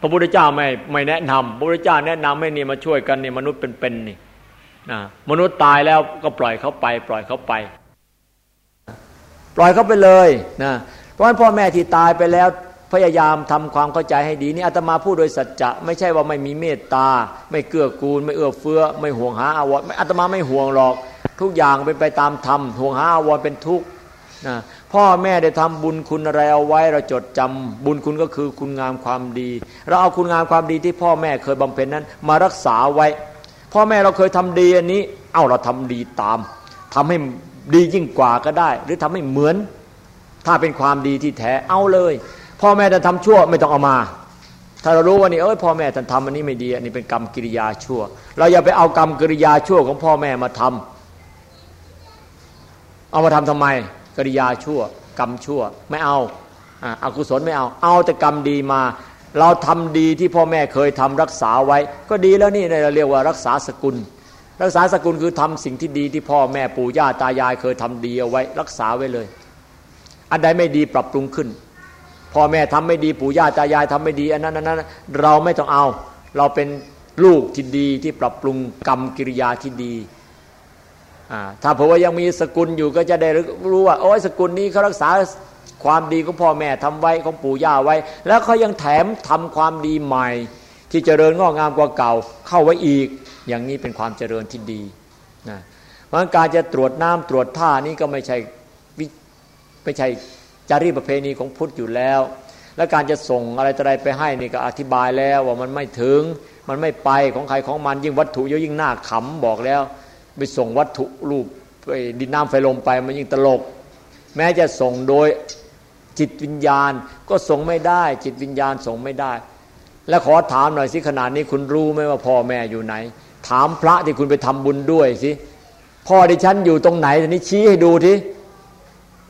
พระพุทธเจ้าไม่ไม่แนะนำพระพุทธเจ้าแนะนำให้นี่มาช่วยกันนี่มนุษย์เป็นๆนี่นะมนุษย์ตายแล้วก็ปล่อยเขาไป ปล่อยเขาไป ปล่อยเขาไปเลยนะเพราะพ่อแม่ที่ตายไปแล้ว พยายามทำความเข้าใจให้ดีนี่อาตมาพูดโดยสัจจะไม่ใช่ว่าไม่มีเมตตา ไม่เกื้อกูล ไม่เอื้อเฟื้อ ไม่ห่วงหาอาวรอาตมาไม่ห่วงหรอก ทุกอย่างเป็นไปตามธรรมห่วงหาอาวรเป็นทุกข์นะพ่อแม่ได้ทำบุญคุณอะไรเอาไว้เราจดจำบุญคุณก็คือคุณงามความดี เราเอาคุณงามความดีที่พ่อแม่เคยบำเพ็ญนั้น มารักษาไว้ พ่อแม่เราเคยทำดีอันนี้ เอ้าเราทำดีตามทำให้ดียิ่งกว่าก็ได้ หรือทำให้เหมือน ถ้าเป็นความดีที่แท้เอาเลย พ่อแม่จะทำชั่วไม่ต้องเอามา ถ้าเรารู้ว่านี่เอ้ยพ่อแม่ท่านทำอันนี้ไม่ดีอันนี้เป็นกรรมกิริยาชั่ว เราอย่าไปเอากรรมกิริยาชั่วของพ่อแม่มาทำเอามาทำทำไมกิริยาชั่ว กรรมชั่วไม่เอาอากุศลไม่เอา เอาแต่กรรมดีมา เราทำดีที่พ่อแม่เคยทำรักษาไว้ ก็ดีแล้วนี่เราเรียกว่ารักษาสกุล รักษาสกุลคือทำสิ่งที่ดีที่พ่อแม่ปู่ย่าตายายเคยทำดีเอาไว้ รักษาไว้เลย อันใดไม่ดีปรับปรุงขึ้น พ่อแม่ทำไม่ดีปู่ย่าตายายทำไม่ดีอันนั้นอันนั้นเราไม่ต้องเอา เราเป็นลูกที่ดีที่ปรับปรุงกรรมกิริยาที่ดีถ้าเผื่อว่ายังมีสกุลอยู่ก็จะได้รู้ว่าโอ้ยสกุลนี้เขารักษาความดีของพ่อแม่ทำไว้ของปู่ย่าไว้ แล้วเขายังแถมทำความดีใหม่ ที่เจริญงอกงามกว่าเก่า เข้าไว้อีก อย่างนี้เป็นความเจริญที่ดีนะเพราะการจะตรวจน้ำตรวจท่านี้ก็ไม่ใช่ไม่ใช่ จารีประเพณีของพุทธอยู่แล้ว และการจะส่งอะไรอะไรไปให้นี่ก็อธิบายแล้วว่ามันไม่ถึงมันไม่ไปของใครของมันยิ่งวัตถุเยอะยิ่งหน้าขำบอกแล้ว ไปส่งวัตถุรูปไปดินน้ำไฟลมไปมันยิ่งตลก แม้จะส่งโดยจิตวิญญาณก็ส่งไม่ได้ จิตวิญญาณส่งไม่ได้ แล้วขอถามหน่อยสิขนาดนี้คุณรู้ไหมว่าพ่อแม่อยู่ไหน ถามพระที่คุณไปทำบุญด้วยสิพ่อที่ฉันอยู่ตรงไหนทีนี้ชี้ให้ดูที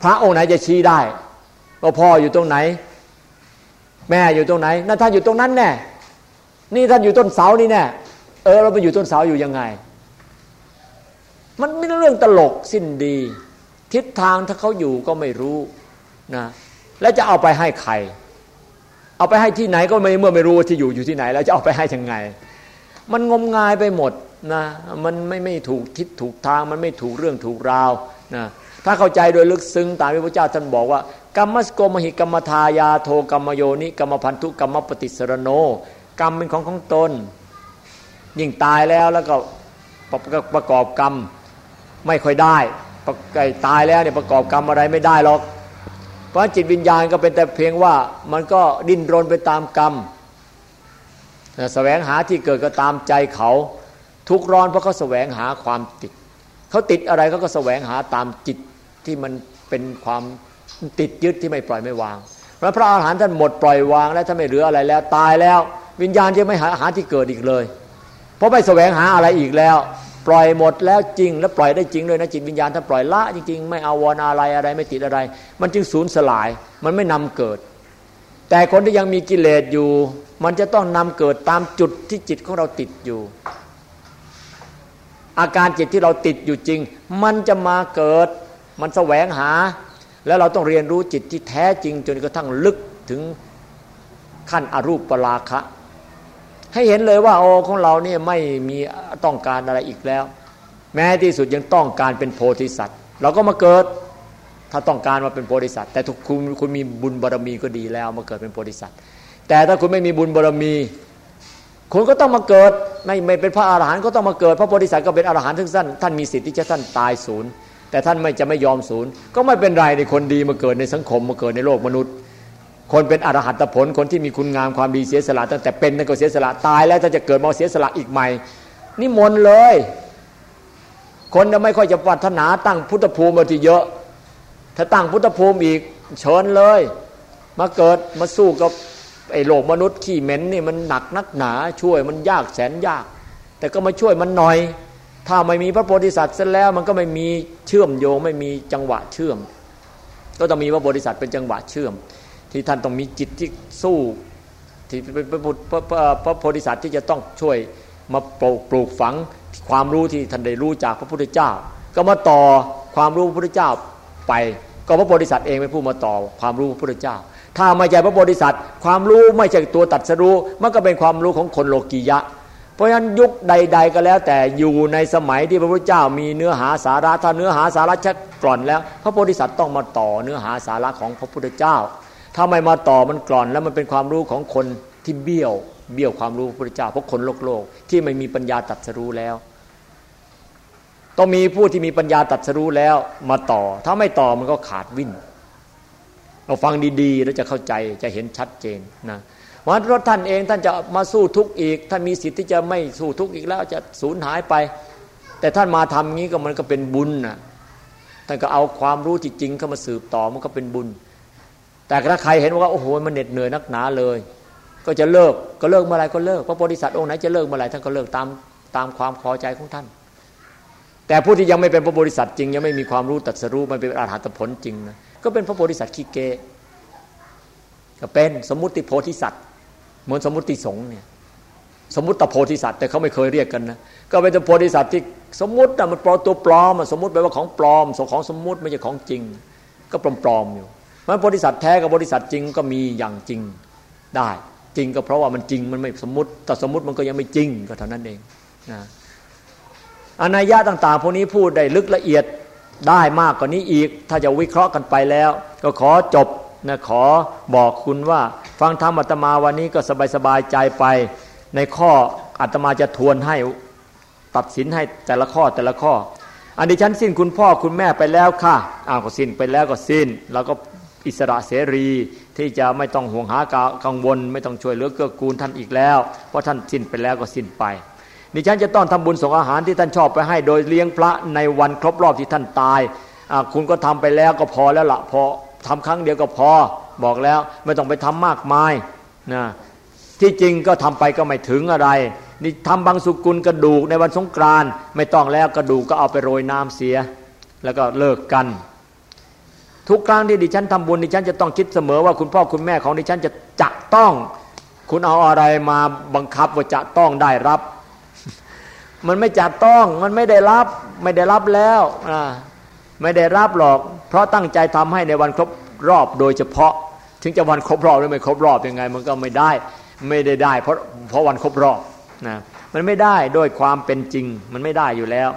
พระองค์ไหนจะชี้ได้ ว่าพ่ออยู่ตรงไหน แม่อยู่ตรงไหนนั่นท่านอยู่ตรงนั้นแน่นี่ท่านอยู่ต้นเสานี่แน่เออเราไปอยู่ต้นเสาอยู่ยังไง มันไม่เรื่องตลกสิ้นดี ทิศทางถ้าเขาอยู่ก็ไม่รู้นะแล้วจะเอาไปให้ใคร เอาไปให้ที่ไหนก็ไม่เมื่อไม่รู้ว่าที่อยู่อยู่ที่ไหน แล้วจะเอาไปให้ยังไง มันงมงายไปหมดนะมันไม่ไม่ถูกทิศถูกทางมันไม่ถูกเรื่องถูกราวนะถ้าเข้าใจโดยลึกซึ้งตามที่พระเจ้าท่านบอกว่า กรรมสโกมหิกรรมทายาโทกรรมโยนิกรรมพันธุกรรมปฏิสรโน กรรมเป็นของของตน ยิ่งตายแล้วแล้วก็ประกอบกรรมไม่ค่อยได้ตายแล้วเนี่ยประกอบกรรมอะไรไม่ได้หรอก เพราะจิตวิญญาณก็เป็นแต่เพียงว่ามันก็ดิ้นรนไปตามกรรมแสวงหาที่เกิดก็ตามใจเขาทุกร้อนเพราะเขาแสวงหาความติด เขาติดอะไรเขาก็แสวงหาตามจิตที่มันเป็นความ ติดยึดที่ไม่ปล่อยไม่วางพระพระอาหารท่านหมดปล่อยวางแล้วถ้านไม่เหลืออะไรแล้ว ตายแล้ว วิญญาณจะไม่หาหาที่เกิดอีกเลย เพราะไม่แสวงหาอะไรอีกแล้ว ปล่อยหมดแล้วจริง แล้วปล่อยได้จริงเลยนะจิตวิญญาณถ้าปล่อยละจริงๆ ไม่เอาวอนอะไรอะไรไม่ติดอะไร มันจึงสูญสลายมันไม่นำเกิด แต่คนที่ยังมีกิเลสอยู่ มันจะต้องนำเกิดตามจุดที่จิตของเราติดอยู่ อาการจิตที่เราติดอยู่จริง มันจะมาเกิด มันแสวงหา แล้วเราต้องเรียนรู้จิตที่แท้จริง จนกระทั่งลึกถึงขั้นอรูปปราคะ ให้เห็นเลยว่าโอ้ของเราเนี่ยไม่มีต้องการอะไรอีกแล้ว แม้ที่สุดยังต้องการเป็นโพธิสัตว์ เราก็มาเกิดถ้าต้องการมาเป็นโพธิสัตว์ แต่ทุกคุณคุณมีบุญบารรมีก็ดีแล้วมาเกิดเป็นโพธิสัตว์ แต่ถ้าคุณไม่มีบุญบารรมี คุณก็ต้องมาเกิดไม่ไม่เป็นพระอาหารหันต์ก็ต้องมาเกิด พระโพธิสัตว์ก็เป็นอรหันต์ทั้งสั้นท่านมีสิทธิ์ที่จะท่านตายศูนย์ แต่ท่านไม่จะไม่ยอมศูนย์ ก็ไม่เป็นไรในคนดีมาเกิดในสังคมมาเกิดในโลกมนุษย์ คนเป็นอรหัตผลคนที่มีคุณงามความดีเสียสละ ตั้งแต่เป็นนั่นก็เสียสละตายแล้วถ้าจะเกิดมาเสียสละอีกใหม่นี่มนเลย คนจะไม่ค่อยจะปรารถนาตั้งพุทธภูมิมาที่เยอะ ถ้าตั้งพุทธภูมิอีกเชิญเลย มาเกิดมาสู้กับไอ้โลกมนุษย์ขี้เหม็นนี่มันหนักนักหนาช่วยมันยากแสนยาก แต่ก็มาช่วยมันหน่อย ถ้าไม่มีพระโพธิสัตว์เสร็จแล้วมันก็ไม่มีเชื่อมโยงไม่มีจังหวะเชื่อม ก็ต้องมีพระโพธิสัตว์เป็นจังหวะเชื่อม ที่ท่านต้องมีจิตที่สู้ที่เป็นพระโพธิสัตว์ที่จะต้องช่วยมาปลูกปลูกฝังความรู้ที่ท่านได้รู้จากพระพุทธเจ้า ก็มาต่อความรู้พระพุทธเจ้าไป ก็พระโพธิสัตว์เองเป็นผู้มาต่อความรู้พระพุทธเจ้า ถ้าไม่ใช่พระโพธิสัตว์ ความรู้ไม่ใช่ตัวตัดสรู้มันก็เป็นความรู้ของคนโลกียะ เพราะฉะนั้นยุคใด ๆ ก็แล้ว แต่อยู่ในสมัยที่พระพุทธเจ้ามีเนื้อหาสาระถ้าเนื้อหาสาระชัดกร่อนแล้ว พระโพธิสัตว์ต้องมาต่อเนื้อหาสาระของพระพุทธเจ้า ถ้าไม่มาต่อมันกร่อนแล้วมันเป็นความรู้ของคนที่เบี้ยวเบี้ยวความรู้พระพุทธเจ้าเพราะคนโลกโลกที่ไม่มีปัญญาตัดสรู้แล้ว ต้องมีผู้ที่มีปัญญาตัดสรู้แล้วมาต่อ ถ้าไม่ต่อมันก็ขาดวิ่นเราฟังดีๆแล้วจะเข้าใจจะเห็นชัดเจนนะ วันรถท่านเองท่านจะมาสู้ทุกข์อีก ท่านมีสิทธิ์ที่จะไม่สู้ทุกข์อีกแล้วจะสูญหายไป แต่ท่านมาทำงี้ก็มันก็เป็นบุญนะท่านก็เอาความรู้ที่จริงเข้ามาสืบต่อมันก็เป็นบุญ แต่ถ้าใครเห็นว่าโอ้โหมันเหน็ดเหนื่อยนักหนาเลย ก็จะเลิกก็เลิกเมื่อไรก็เลิกพระโพธิสัตว์องค์ไหนจะเลิกเมื่อไรท่านก็เลิกตามตามความพอใจของท่าน แต่ผู้ที่ยังไม่เป็นพระโพธิสัตว์จริงยังไม่มีความรู้ตัดสรู้มันเป็นอรหัตผลจริงนะก็เป็นพระโพธิสัตว์ขี้เกก็เป็นสมมุติโพธิสัตว์ เหมือนสมมุติสงฆ์เนี่ยสมมุติตโพธิสัตว์แต่เขาไม่เคยเรียกกันนะก็เป็นตโพธิสัตว์ที่สมมุติอะมันปลอมตัวปลอมสมมุติแปลว่าของปลอมของสมมุติไม่ใช่ของจริง ก็ปลอมปลอมอยู่มันโพธิสัตว์แท้กับโพธิสัตว์จริงก็มีอย่างจริงได้จริงก็เพราะว่ามันจริงมันไม่สมมติแต่สมมติมันก็ยังไม่จริงก็เท่านั้นเองนะอนัยยะต่างๆพวกนี้พูดได้ลึกละเอียดได้มากกว่านี้อีก ถ้าจะวิเคราะห์กันไปแล้ว ก็ขอจบ นะขอบอกคุณว่า ฟังธรรมอาตมาวันนี้ก็สบายๆใจไป ในข้ออาตมาจะทวนให้ตัดสินให้แต่ละข้อแต่ละข้อ อันนี้ฉันสิ้นคุณพ่อคุณแม่ไปแล้วค่ะอ้าวก็สิ้นไปแล้วก็สิ้นเราก็อิสระเสรีที่จะไม่ต้องห่วงหากังวล ไม่ต้องช่วยเหลือเกื้อกูลท่านอีกแล้ว เพราะท่านสิ้นไปแล้วก็สิ้นไปนี่ฉันจะต้องทำบุญส่งอาหารที่ท่านชอบไปให้ โดยเลี้ยงพระในวันครบรอบที่ท่านตายคุณก็ทำไปแล้วก็พอแล้วละพอ ทำครั้งเดียวก็พอ บอกแล้วไม่ต้องไปทำมากมายนะที่จริงก็ทำไปก็ไม่ถึงอะไร นี่ทำบางสุกุลกระดูกในวันสงกรานไม่ต้องแล้วกระดูกก็เอาไปโรยน้ำเสีย แล้วก็เลิกกัน ทุกครั้งที่ดิฉันทำบุญดิฉันจะต้องคิดเสมอว่าคุณพ่อคุณแม่ของดิฉันจะจะต้อง คุณเอาอะไรมาบังคับว่าจะต้องได้รับ มันไม่จะต้องมันไม่ได้รับไม่ได้รับแล้ว ไม่ได้รับหรอก เพราะตั้งใจทำให้ในวันครบรอบโดยเฉพาะ ถึงจะวันครบรอบหรือไม่ครบรอบยังไง มันก็ไม่ได้ไม่ได้ได้ เพราะเพราะวันครบรอบนะมันไม่ได้โดยความเป็นจริง มันไม่ได้อยู่แล้ว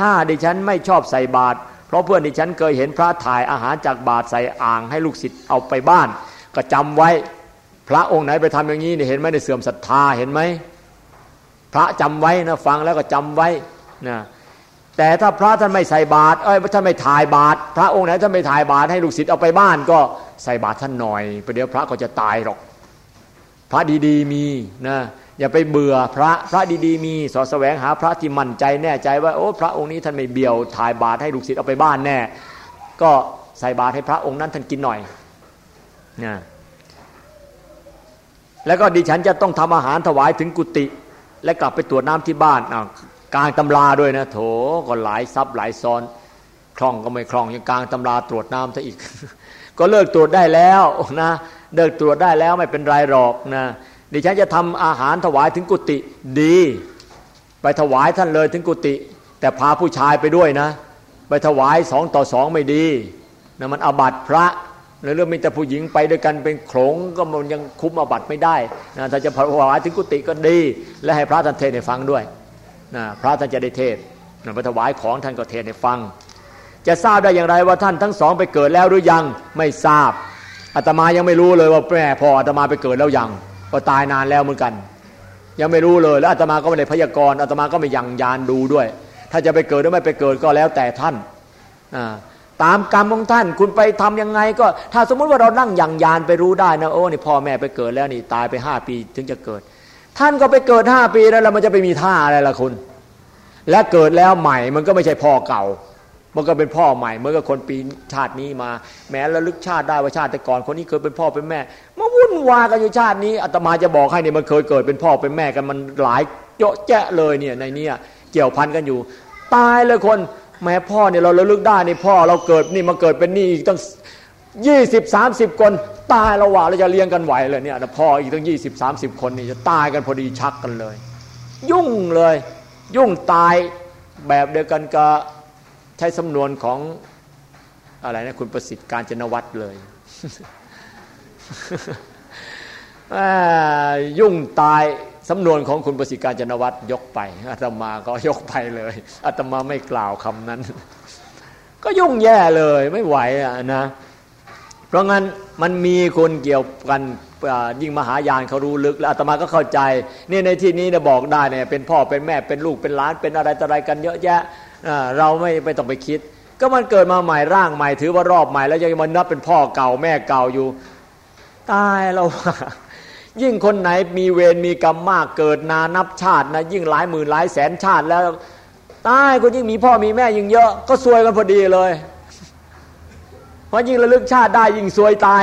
ห้าดิฉันไม่ชอบใส่บาตรเพราะเพื่อนดิฉันเคยเห็นพระถ่ายอาหารจากบาตรใส่อ่างให้ลูกศิษย์เอาไปบ้าน ก็จำไว้ พระองค์ไหนไปทำอย่างนี้เนี่ยเห็นไหมในเสื่อมศรัทธาเห็นไหมพระจำไว้นะฟังแล้วก็จำไว้นะ แต่ถ้าพระท่านไม่ใส่บาตรเอ้ยท่านไม่ถ่ายบาตรพระองค์ไหนท่านไม่ถ่ายบาตรให้ลูกศิษย์เอาไปบ้านก็ใส่บาตรท่านหน่อยประเดี๋ยวพระก็จะตายหรอก พระดีๆมีนะอย่าไปเบื่อพระพระดีๆ มีสอแสวงหาพระที่มั่นใจแน่ใจว่าโอ้พระองค์นี้ท่านไม่เบี่ยวถ่ายบาตรให้ลูกศิษย์เอาไปบ้านแน่ ก็ใส่บาตรให้พระองค์นั้นท่านกินหน่อยนะแล้วก็ดิฉันจะต้องทำอาหารถวายถึงกุฏิและกลับไปตรวจน้ำที่บ้าน กลางตำราด้วยนะโถก็หลายซับหลายซ้อนคล่องก็ไม่คล่องยังกลางตำราตรวจน้ำซะอีก ก็เลิกตรวจได้แล้วนะเลิกตรวจได้แล้วไม่เป็นไรหรอกนะดิฉันจะทำอาหารถวายถึงกุฏิดี ไปถวายท่านเลยถึงกุฏิแต่พาผู้ชายไปด้วยนะ ไปถวายสองต่อสองไม่ดีนะมันอบัตพระหรือเรื่องมีแต่ผู้หญิงไปด้วยกันเป็นโขงก็มันยังคุ้มอบัตไม่ได้นะถ้าจะถวายถึงกุฏิก็ดี และให้พระท่านเทศให้ฟังด้วย นะพระท่านจะได้เทศนะไปถวายของท่านก็เทศให้ฟัง จะทราบได้อย่างไรว่าท่านทั้งสองไปเกิดแล้วหรือยังไม่ทราบอาตมายังไม่รู้เลยว่าแม่พ่ออาตมาไปเกิดแล้วยังก็ตายนานแล้วเหมือนกัน ยังไม่รู้เลยแล้วอาตมาก็ไม่ได้พยากรณ์อาตมาก็ไม่ยังยานดูด้วย ถ้าจะไปเกิดหรือไม่ไปเกิดก็แล้วแต่ท่านตามกรรมของท่านคุณไปทํำยังไงก็ ถ้าสมมุติว่าเรานั่งยังยานไปรู้ได้นะโอ้นี่พ่อแม่ไปเกิดแล้วนี่ตายไปห้าปีถึงจะเกิด ท่านก็ไปเกิดห้าปีแล้วแล้วมันจะไปมีท่าอะไรล่ะคุณ และเกิดแล้วใหม่มันก็ไม่ใช่พ่อเก่า มันก็เป็นพ่อใหม่เมื่อก็คนปีชาตินี้มา แม้ระลึกชาติได้ว่าชาติแต่ก่อนคนนี้เคยเป็นพ่อเป็นแม่มาวุ่นวายกันอยู่ชาตินี้อาตมาจะบอกให้เนี่ยมันเคยเกิดเป็นพ่อเป็นแม่กันมันหลายเยอะแยะเลยเนี่ยในเนี้ยเกี่ยวพันกันอยู่ ตายเลยคนแม่พ่อเนี่ยเราระลึกได้นี่พ่อเราเกิดนี่มาเกิดเป็นนี่อีกตั้ง ยี่สิบสามสิบคนตายระหว่างเราจะเลี้ยงกันไหวเลยเนี่ยพออีกตั้งยี่สิบสามสิบคนนี่จะตายกันพอดีชักกันเลย ยุ่งเลย ยุ่งตายแบบเดียวกันกับใช้สำนวนของอะไรนะคุณประสิทธิ์การจนวัตรเลยยุ่งตายสำนวนของคุณประสิทธิ์การจนวัตรยกไปอาตมาก็ยกไปเลยอาตมาไม่กล่าวคำนั้น ก็ยุ่งแย่เลยไม่ไหวอะนะ เพราะงั้นมันมีคนเกี่ยวกันยิ่งมหายานเขารู้ลึก แล้วอาตมาก็เข้าใจนี่ในที่นี้เนี่ยบอกได้เนี่ยเป็นพ่อเป็นแม่เป็นลูกเป็นหลานเป็นอะไรต่ออะไรกันเยอะแยะเราไม่ไปต้องไปคิด ก็มันเกิดมาใหม่ร่างใหม่ถือว่ารอบใหม่แล้วยังมานับเป็นพ่อเก่าแม่เก่าอยู่ตายเรายิ่งคนไหนมีเวรมีกรรมมากเกิดนานับชาตินะยิ่งหลายหมื่นหลายแสนชาติแล้วตายคนยิ่งมีพ่อมีแม่ยิ่งเยอะ ก็ซวยกันพอดีเลย ราะยิ่งระลึกชาติได้ยิ่งซวยตาย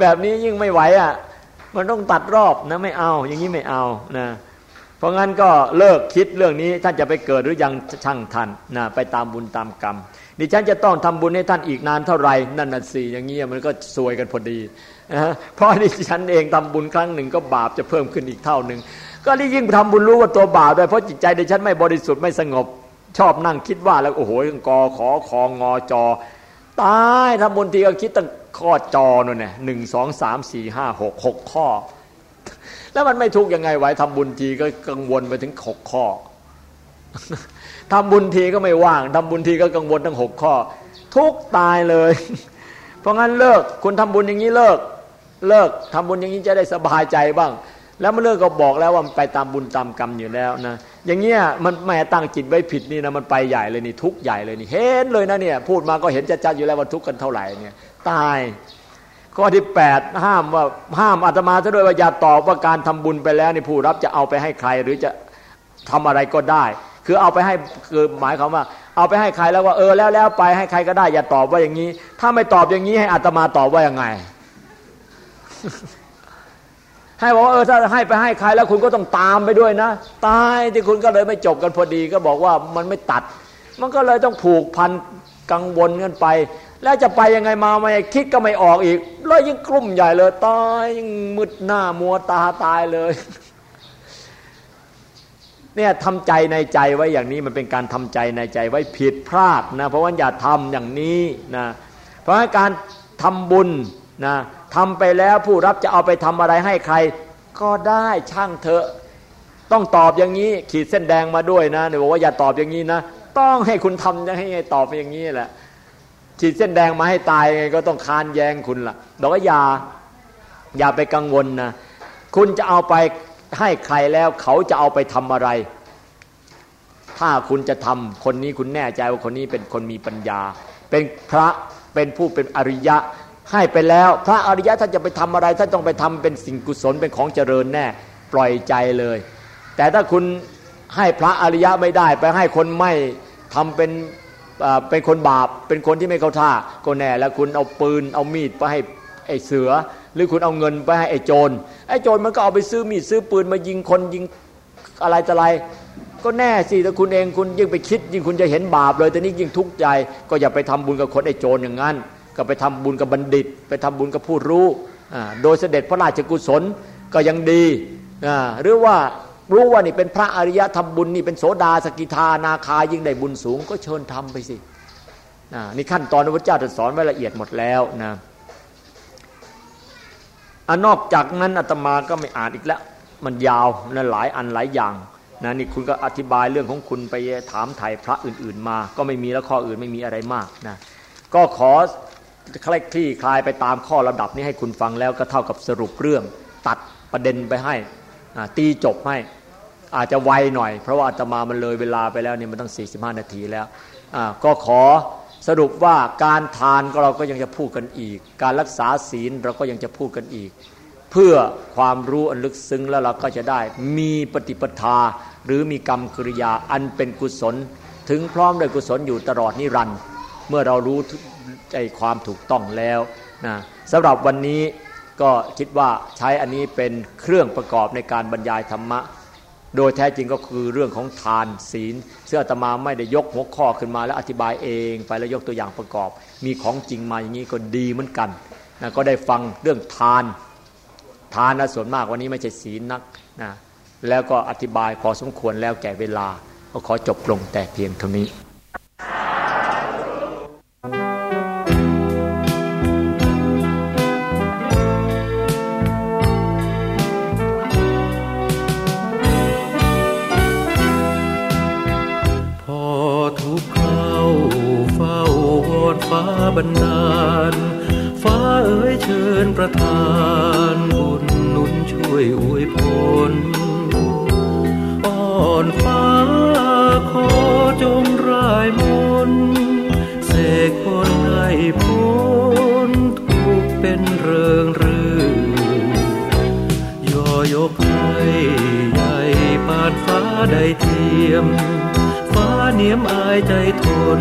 แบบนี้ยิ่งไม่ไหวอะ มันต้องตัดรอบนะไม่เอา อย่างนี้ไม่เอานะเพราะงั้นก็เลิกคิดเรื่องนี้ท่านจะไปเกิดหรือยังช่างทันนะไปตามบุญตามกรรมดิฉันจะต้องทำบุญให้ท่านอีกนานเท่าไหร่นั่นน่ะสิอย่างนี้มันก็ซวยกันพอดีนะเพราะดิฉันเองทำบุญครั้งหนึ่งก็บาปจะเพิ่มขึ้นอีกเท่าหนึ่งก็นี่ยิ่งทำบุญรู้ว่าตัวบาปด้วยเพราะจิตใจดิฉันไม่บริสุทธิ์ไม่สงบชอบนั่งคิดว่าแล้วโอ้โหกอขอคองอจอ ตายทำบุญทีก็คิดตั้งข้อจอนู่นน่ยหนึ่งสองสามสี่ห้าหกหกข้อ แล้วมันไม่ทุกยังไงไว้ทำบุญทีก็กังวลไปถึงหกข้อทำบุญทีก็ไม่ว่างทำบุญทีก็กังวลทั้งหกข้อ ทุกตายเลย เพราะงั้นเลิกคุณทำบุญอย่างนี้เลิก เลิกทำบุญอย่างนี้จะได้สบายใจบ้าง แล้วมันเลิกก็บอกแล้วว่ามันไปตามบุญตามกรรมอยู่แล้วนะ อย่างเงี้ยมันแม่ตั้งจิตไว้ผิดนี่นะมันไปใหญ่เลยนี่ทุกใหญ่เลยนี่เห็นเลยนะเนี่ยพูดมาก็เห็นจัดๆอยู่แล้วว่าทุกกันเท่าไหร่เนี่ยตายข้อที่8ห้ามว่าห้ามอาตมาซะด้วยว่าอย่าตอบว่าการทำบุญไปแล้วนี่ผู้รับจะเอาไปให้ใครหรือจะทำอะไรก็ได้ คือเอาไปให้คือหมายความว่า เอาไปให้ใครแล้วว่าเออแล้วแล้วไปให้ใครก็ได้ อย่าตอบว่าอย่างนี้ ถ้าไม่ตอบอย่างนี้ให้อัตมาตอบว่ายังไง ให้บอกว่าเออถ้าให้ไปให้ใครแล้วคุณก็ต้องตามไปด้วยนะ ตายที่คุณก็เลยไม่จบกันพอดีก็บอกว่ามันไม่ตัด มันก็เลยต้องผูกพันกังวลกันไป แล้วจะไปยังไงมาไม่คิดก็ไม่ออกอีก แล้วยิ่งกลุ่มใหญ่เลยตายยิ่งมืดหน้ามัวตาตายเลยเนี่ยทำใจในใจไว้อย่างนี้มันเป็นการทำใจในใจไว้ผิดพลาดนะเพราะว่าอย่าทำอย่างนี้นะเพราะการทำบุญนะ ทำไปแล้วผู้รับจะเอาไปทำอะไรให้ใคร ก็ได้ช่างเถอะต้องตอบอย่างนี้ ขีดเส้นแดงมาด้วยนะเนี่ยบอกว่าอย่าตอบอย่างนี้นะต้องให้คุณทำให้ตอบอย่างนี้แหละขีดเส้นแดงมาให้ตายไงก็ต้องคานแยงคุณละ่ะบอกว่าอย่าอย่าไปกังวลนะคุณจะเอาไปให้ใครแล้วเขาจะเอาไปทำอะไร ถ้าคุณจะทำคนนี้คุณแน่ใจว่าคนนี้เป็นคนมีปัญญา เป็นพระเป็นผู้เป็นอริยะ ให้ไปแล้ว พระอริยะท่านจะไปทำอะไรท่านต้องไปทำเป็นสิ่งกุศลเป็นของเจริญแน่ปล่อยใจเลย แต่ถ้าคุณให้พระอริยะไม่ได้ ไปให้คนไม่ทำเป็นเป็นคนบาป เป็นคนที่ไม่เข้าท่าก็แน่แล้วคุณเอาปืนเอามีดไปให้ไอ้เสือ หรือคุณเอาเงินไปให้ไอ้โจรไอ้โจรมันก็เอาไปซื้อมีดซื้อปืนมายิงคนยิงอะไรต่ออะไรก็แน่สิถ้าคุณเองคุณยิ่งไปคิด ยิ่งคุณจะเห็นบาปเลยแต่นี้ยิ่งทุกข์ใจ ก็อย่าไปทำบุญกับคนไอ้โจรอย่างนั้น ก็ไปทำบุญกับบัณฑิต ไปทำบุญกับผู้รู้โดยเสด็จพระราชกุศลก็ยังดีหรือว่ารู้ว่านี่เป็นพระอริยธรรมบุญนี่เป็นโสดาสกิทานาคายิ่งได้บุญสูงก็เชิญทำไปสินี่ขั้นตอนพระเจ้าตรัสสอนไว้ละเอียดหมดแล้วนะอนอกจากนั้นอาตมาก็ไม่อ่านอีกแล้ว มันยาวนะหลายอันหลายอย่างนะนี่คุณก็อธิบายเรื่องของคุณไปถามไถ่พระอื่น ๆ มา ก็ไม่มีแล้วข้ออื่นไม่มีอะไรมากนะก็ขอ คลคลี่คลายไปตามข้อระดับนี้ให้คุณฟังแล้วก็เท่ากับสรุปเรื่อง ตัดประเด็นไปให้ตีจบให้อาจจะไวหน่อย เพราะว่าอาตมามันเลยเวลาไปแล้วเนี่ยมันตั้ง 45 นาทีแล้วก็ขอสรุปว่าการทานก็เราก็ยังจะพูดกันอีก การรักษาศีลเราก็ยังจะพูดกันอีก เพื่อความรู้อันลึกซึ้งแล้วเราก็จะได้มีปฏิปทาหรือมีกรรมกริยาอันเป็นกุศล ถึงพร้อมด้วยกุศลอยู่ตลอดนิรันดร์เมื่อเรารู้ ใจความถูกต้องแล้วนะสำหรับวันนี้ก็คิดว่าใช้อันนี้เป็นเครื่องประกอบในการบรรยายธรรมะ โดยแท้จริงก็คือเรื่องของทานศีลเสื้อตมาไม่ได้ยกหัวข้อขึ้นมาแล้วอธิบายเองไปแล้วยกตัวอย่างประกอบ มีของจริงมาอย่างนี้ก็ดีเหมือนกันนะก็ได้ฟังเรื่องทาน ทานนะส่วนมากวันนี้ไม่ใช่ศีลนักนะแล้วก็อธิบายพอสมควรแล้วแก่เวลาก็ขอจบลงแต่เพียงเท่านี้ บันดาล ฟ้าเอ๋ยเชิญประทานบุญนุนช่วยอวยพรอ่อนฟ้าขอจงรายมนเสกคนให้พ้นทุกเป็นเริงรื่อย่อยกให้ใหญ่ปานฟ้าได้เทียม ฟ้าเนียมอายใจทน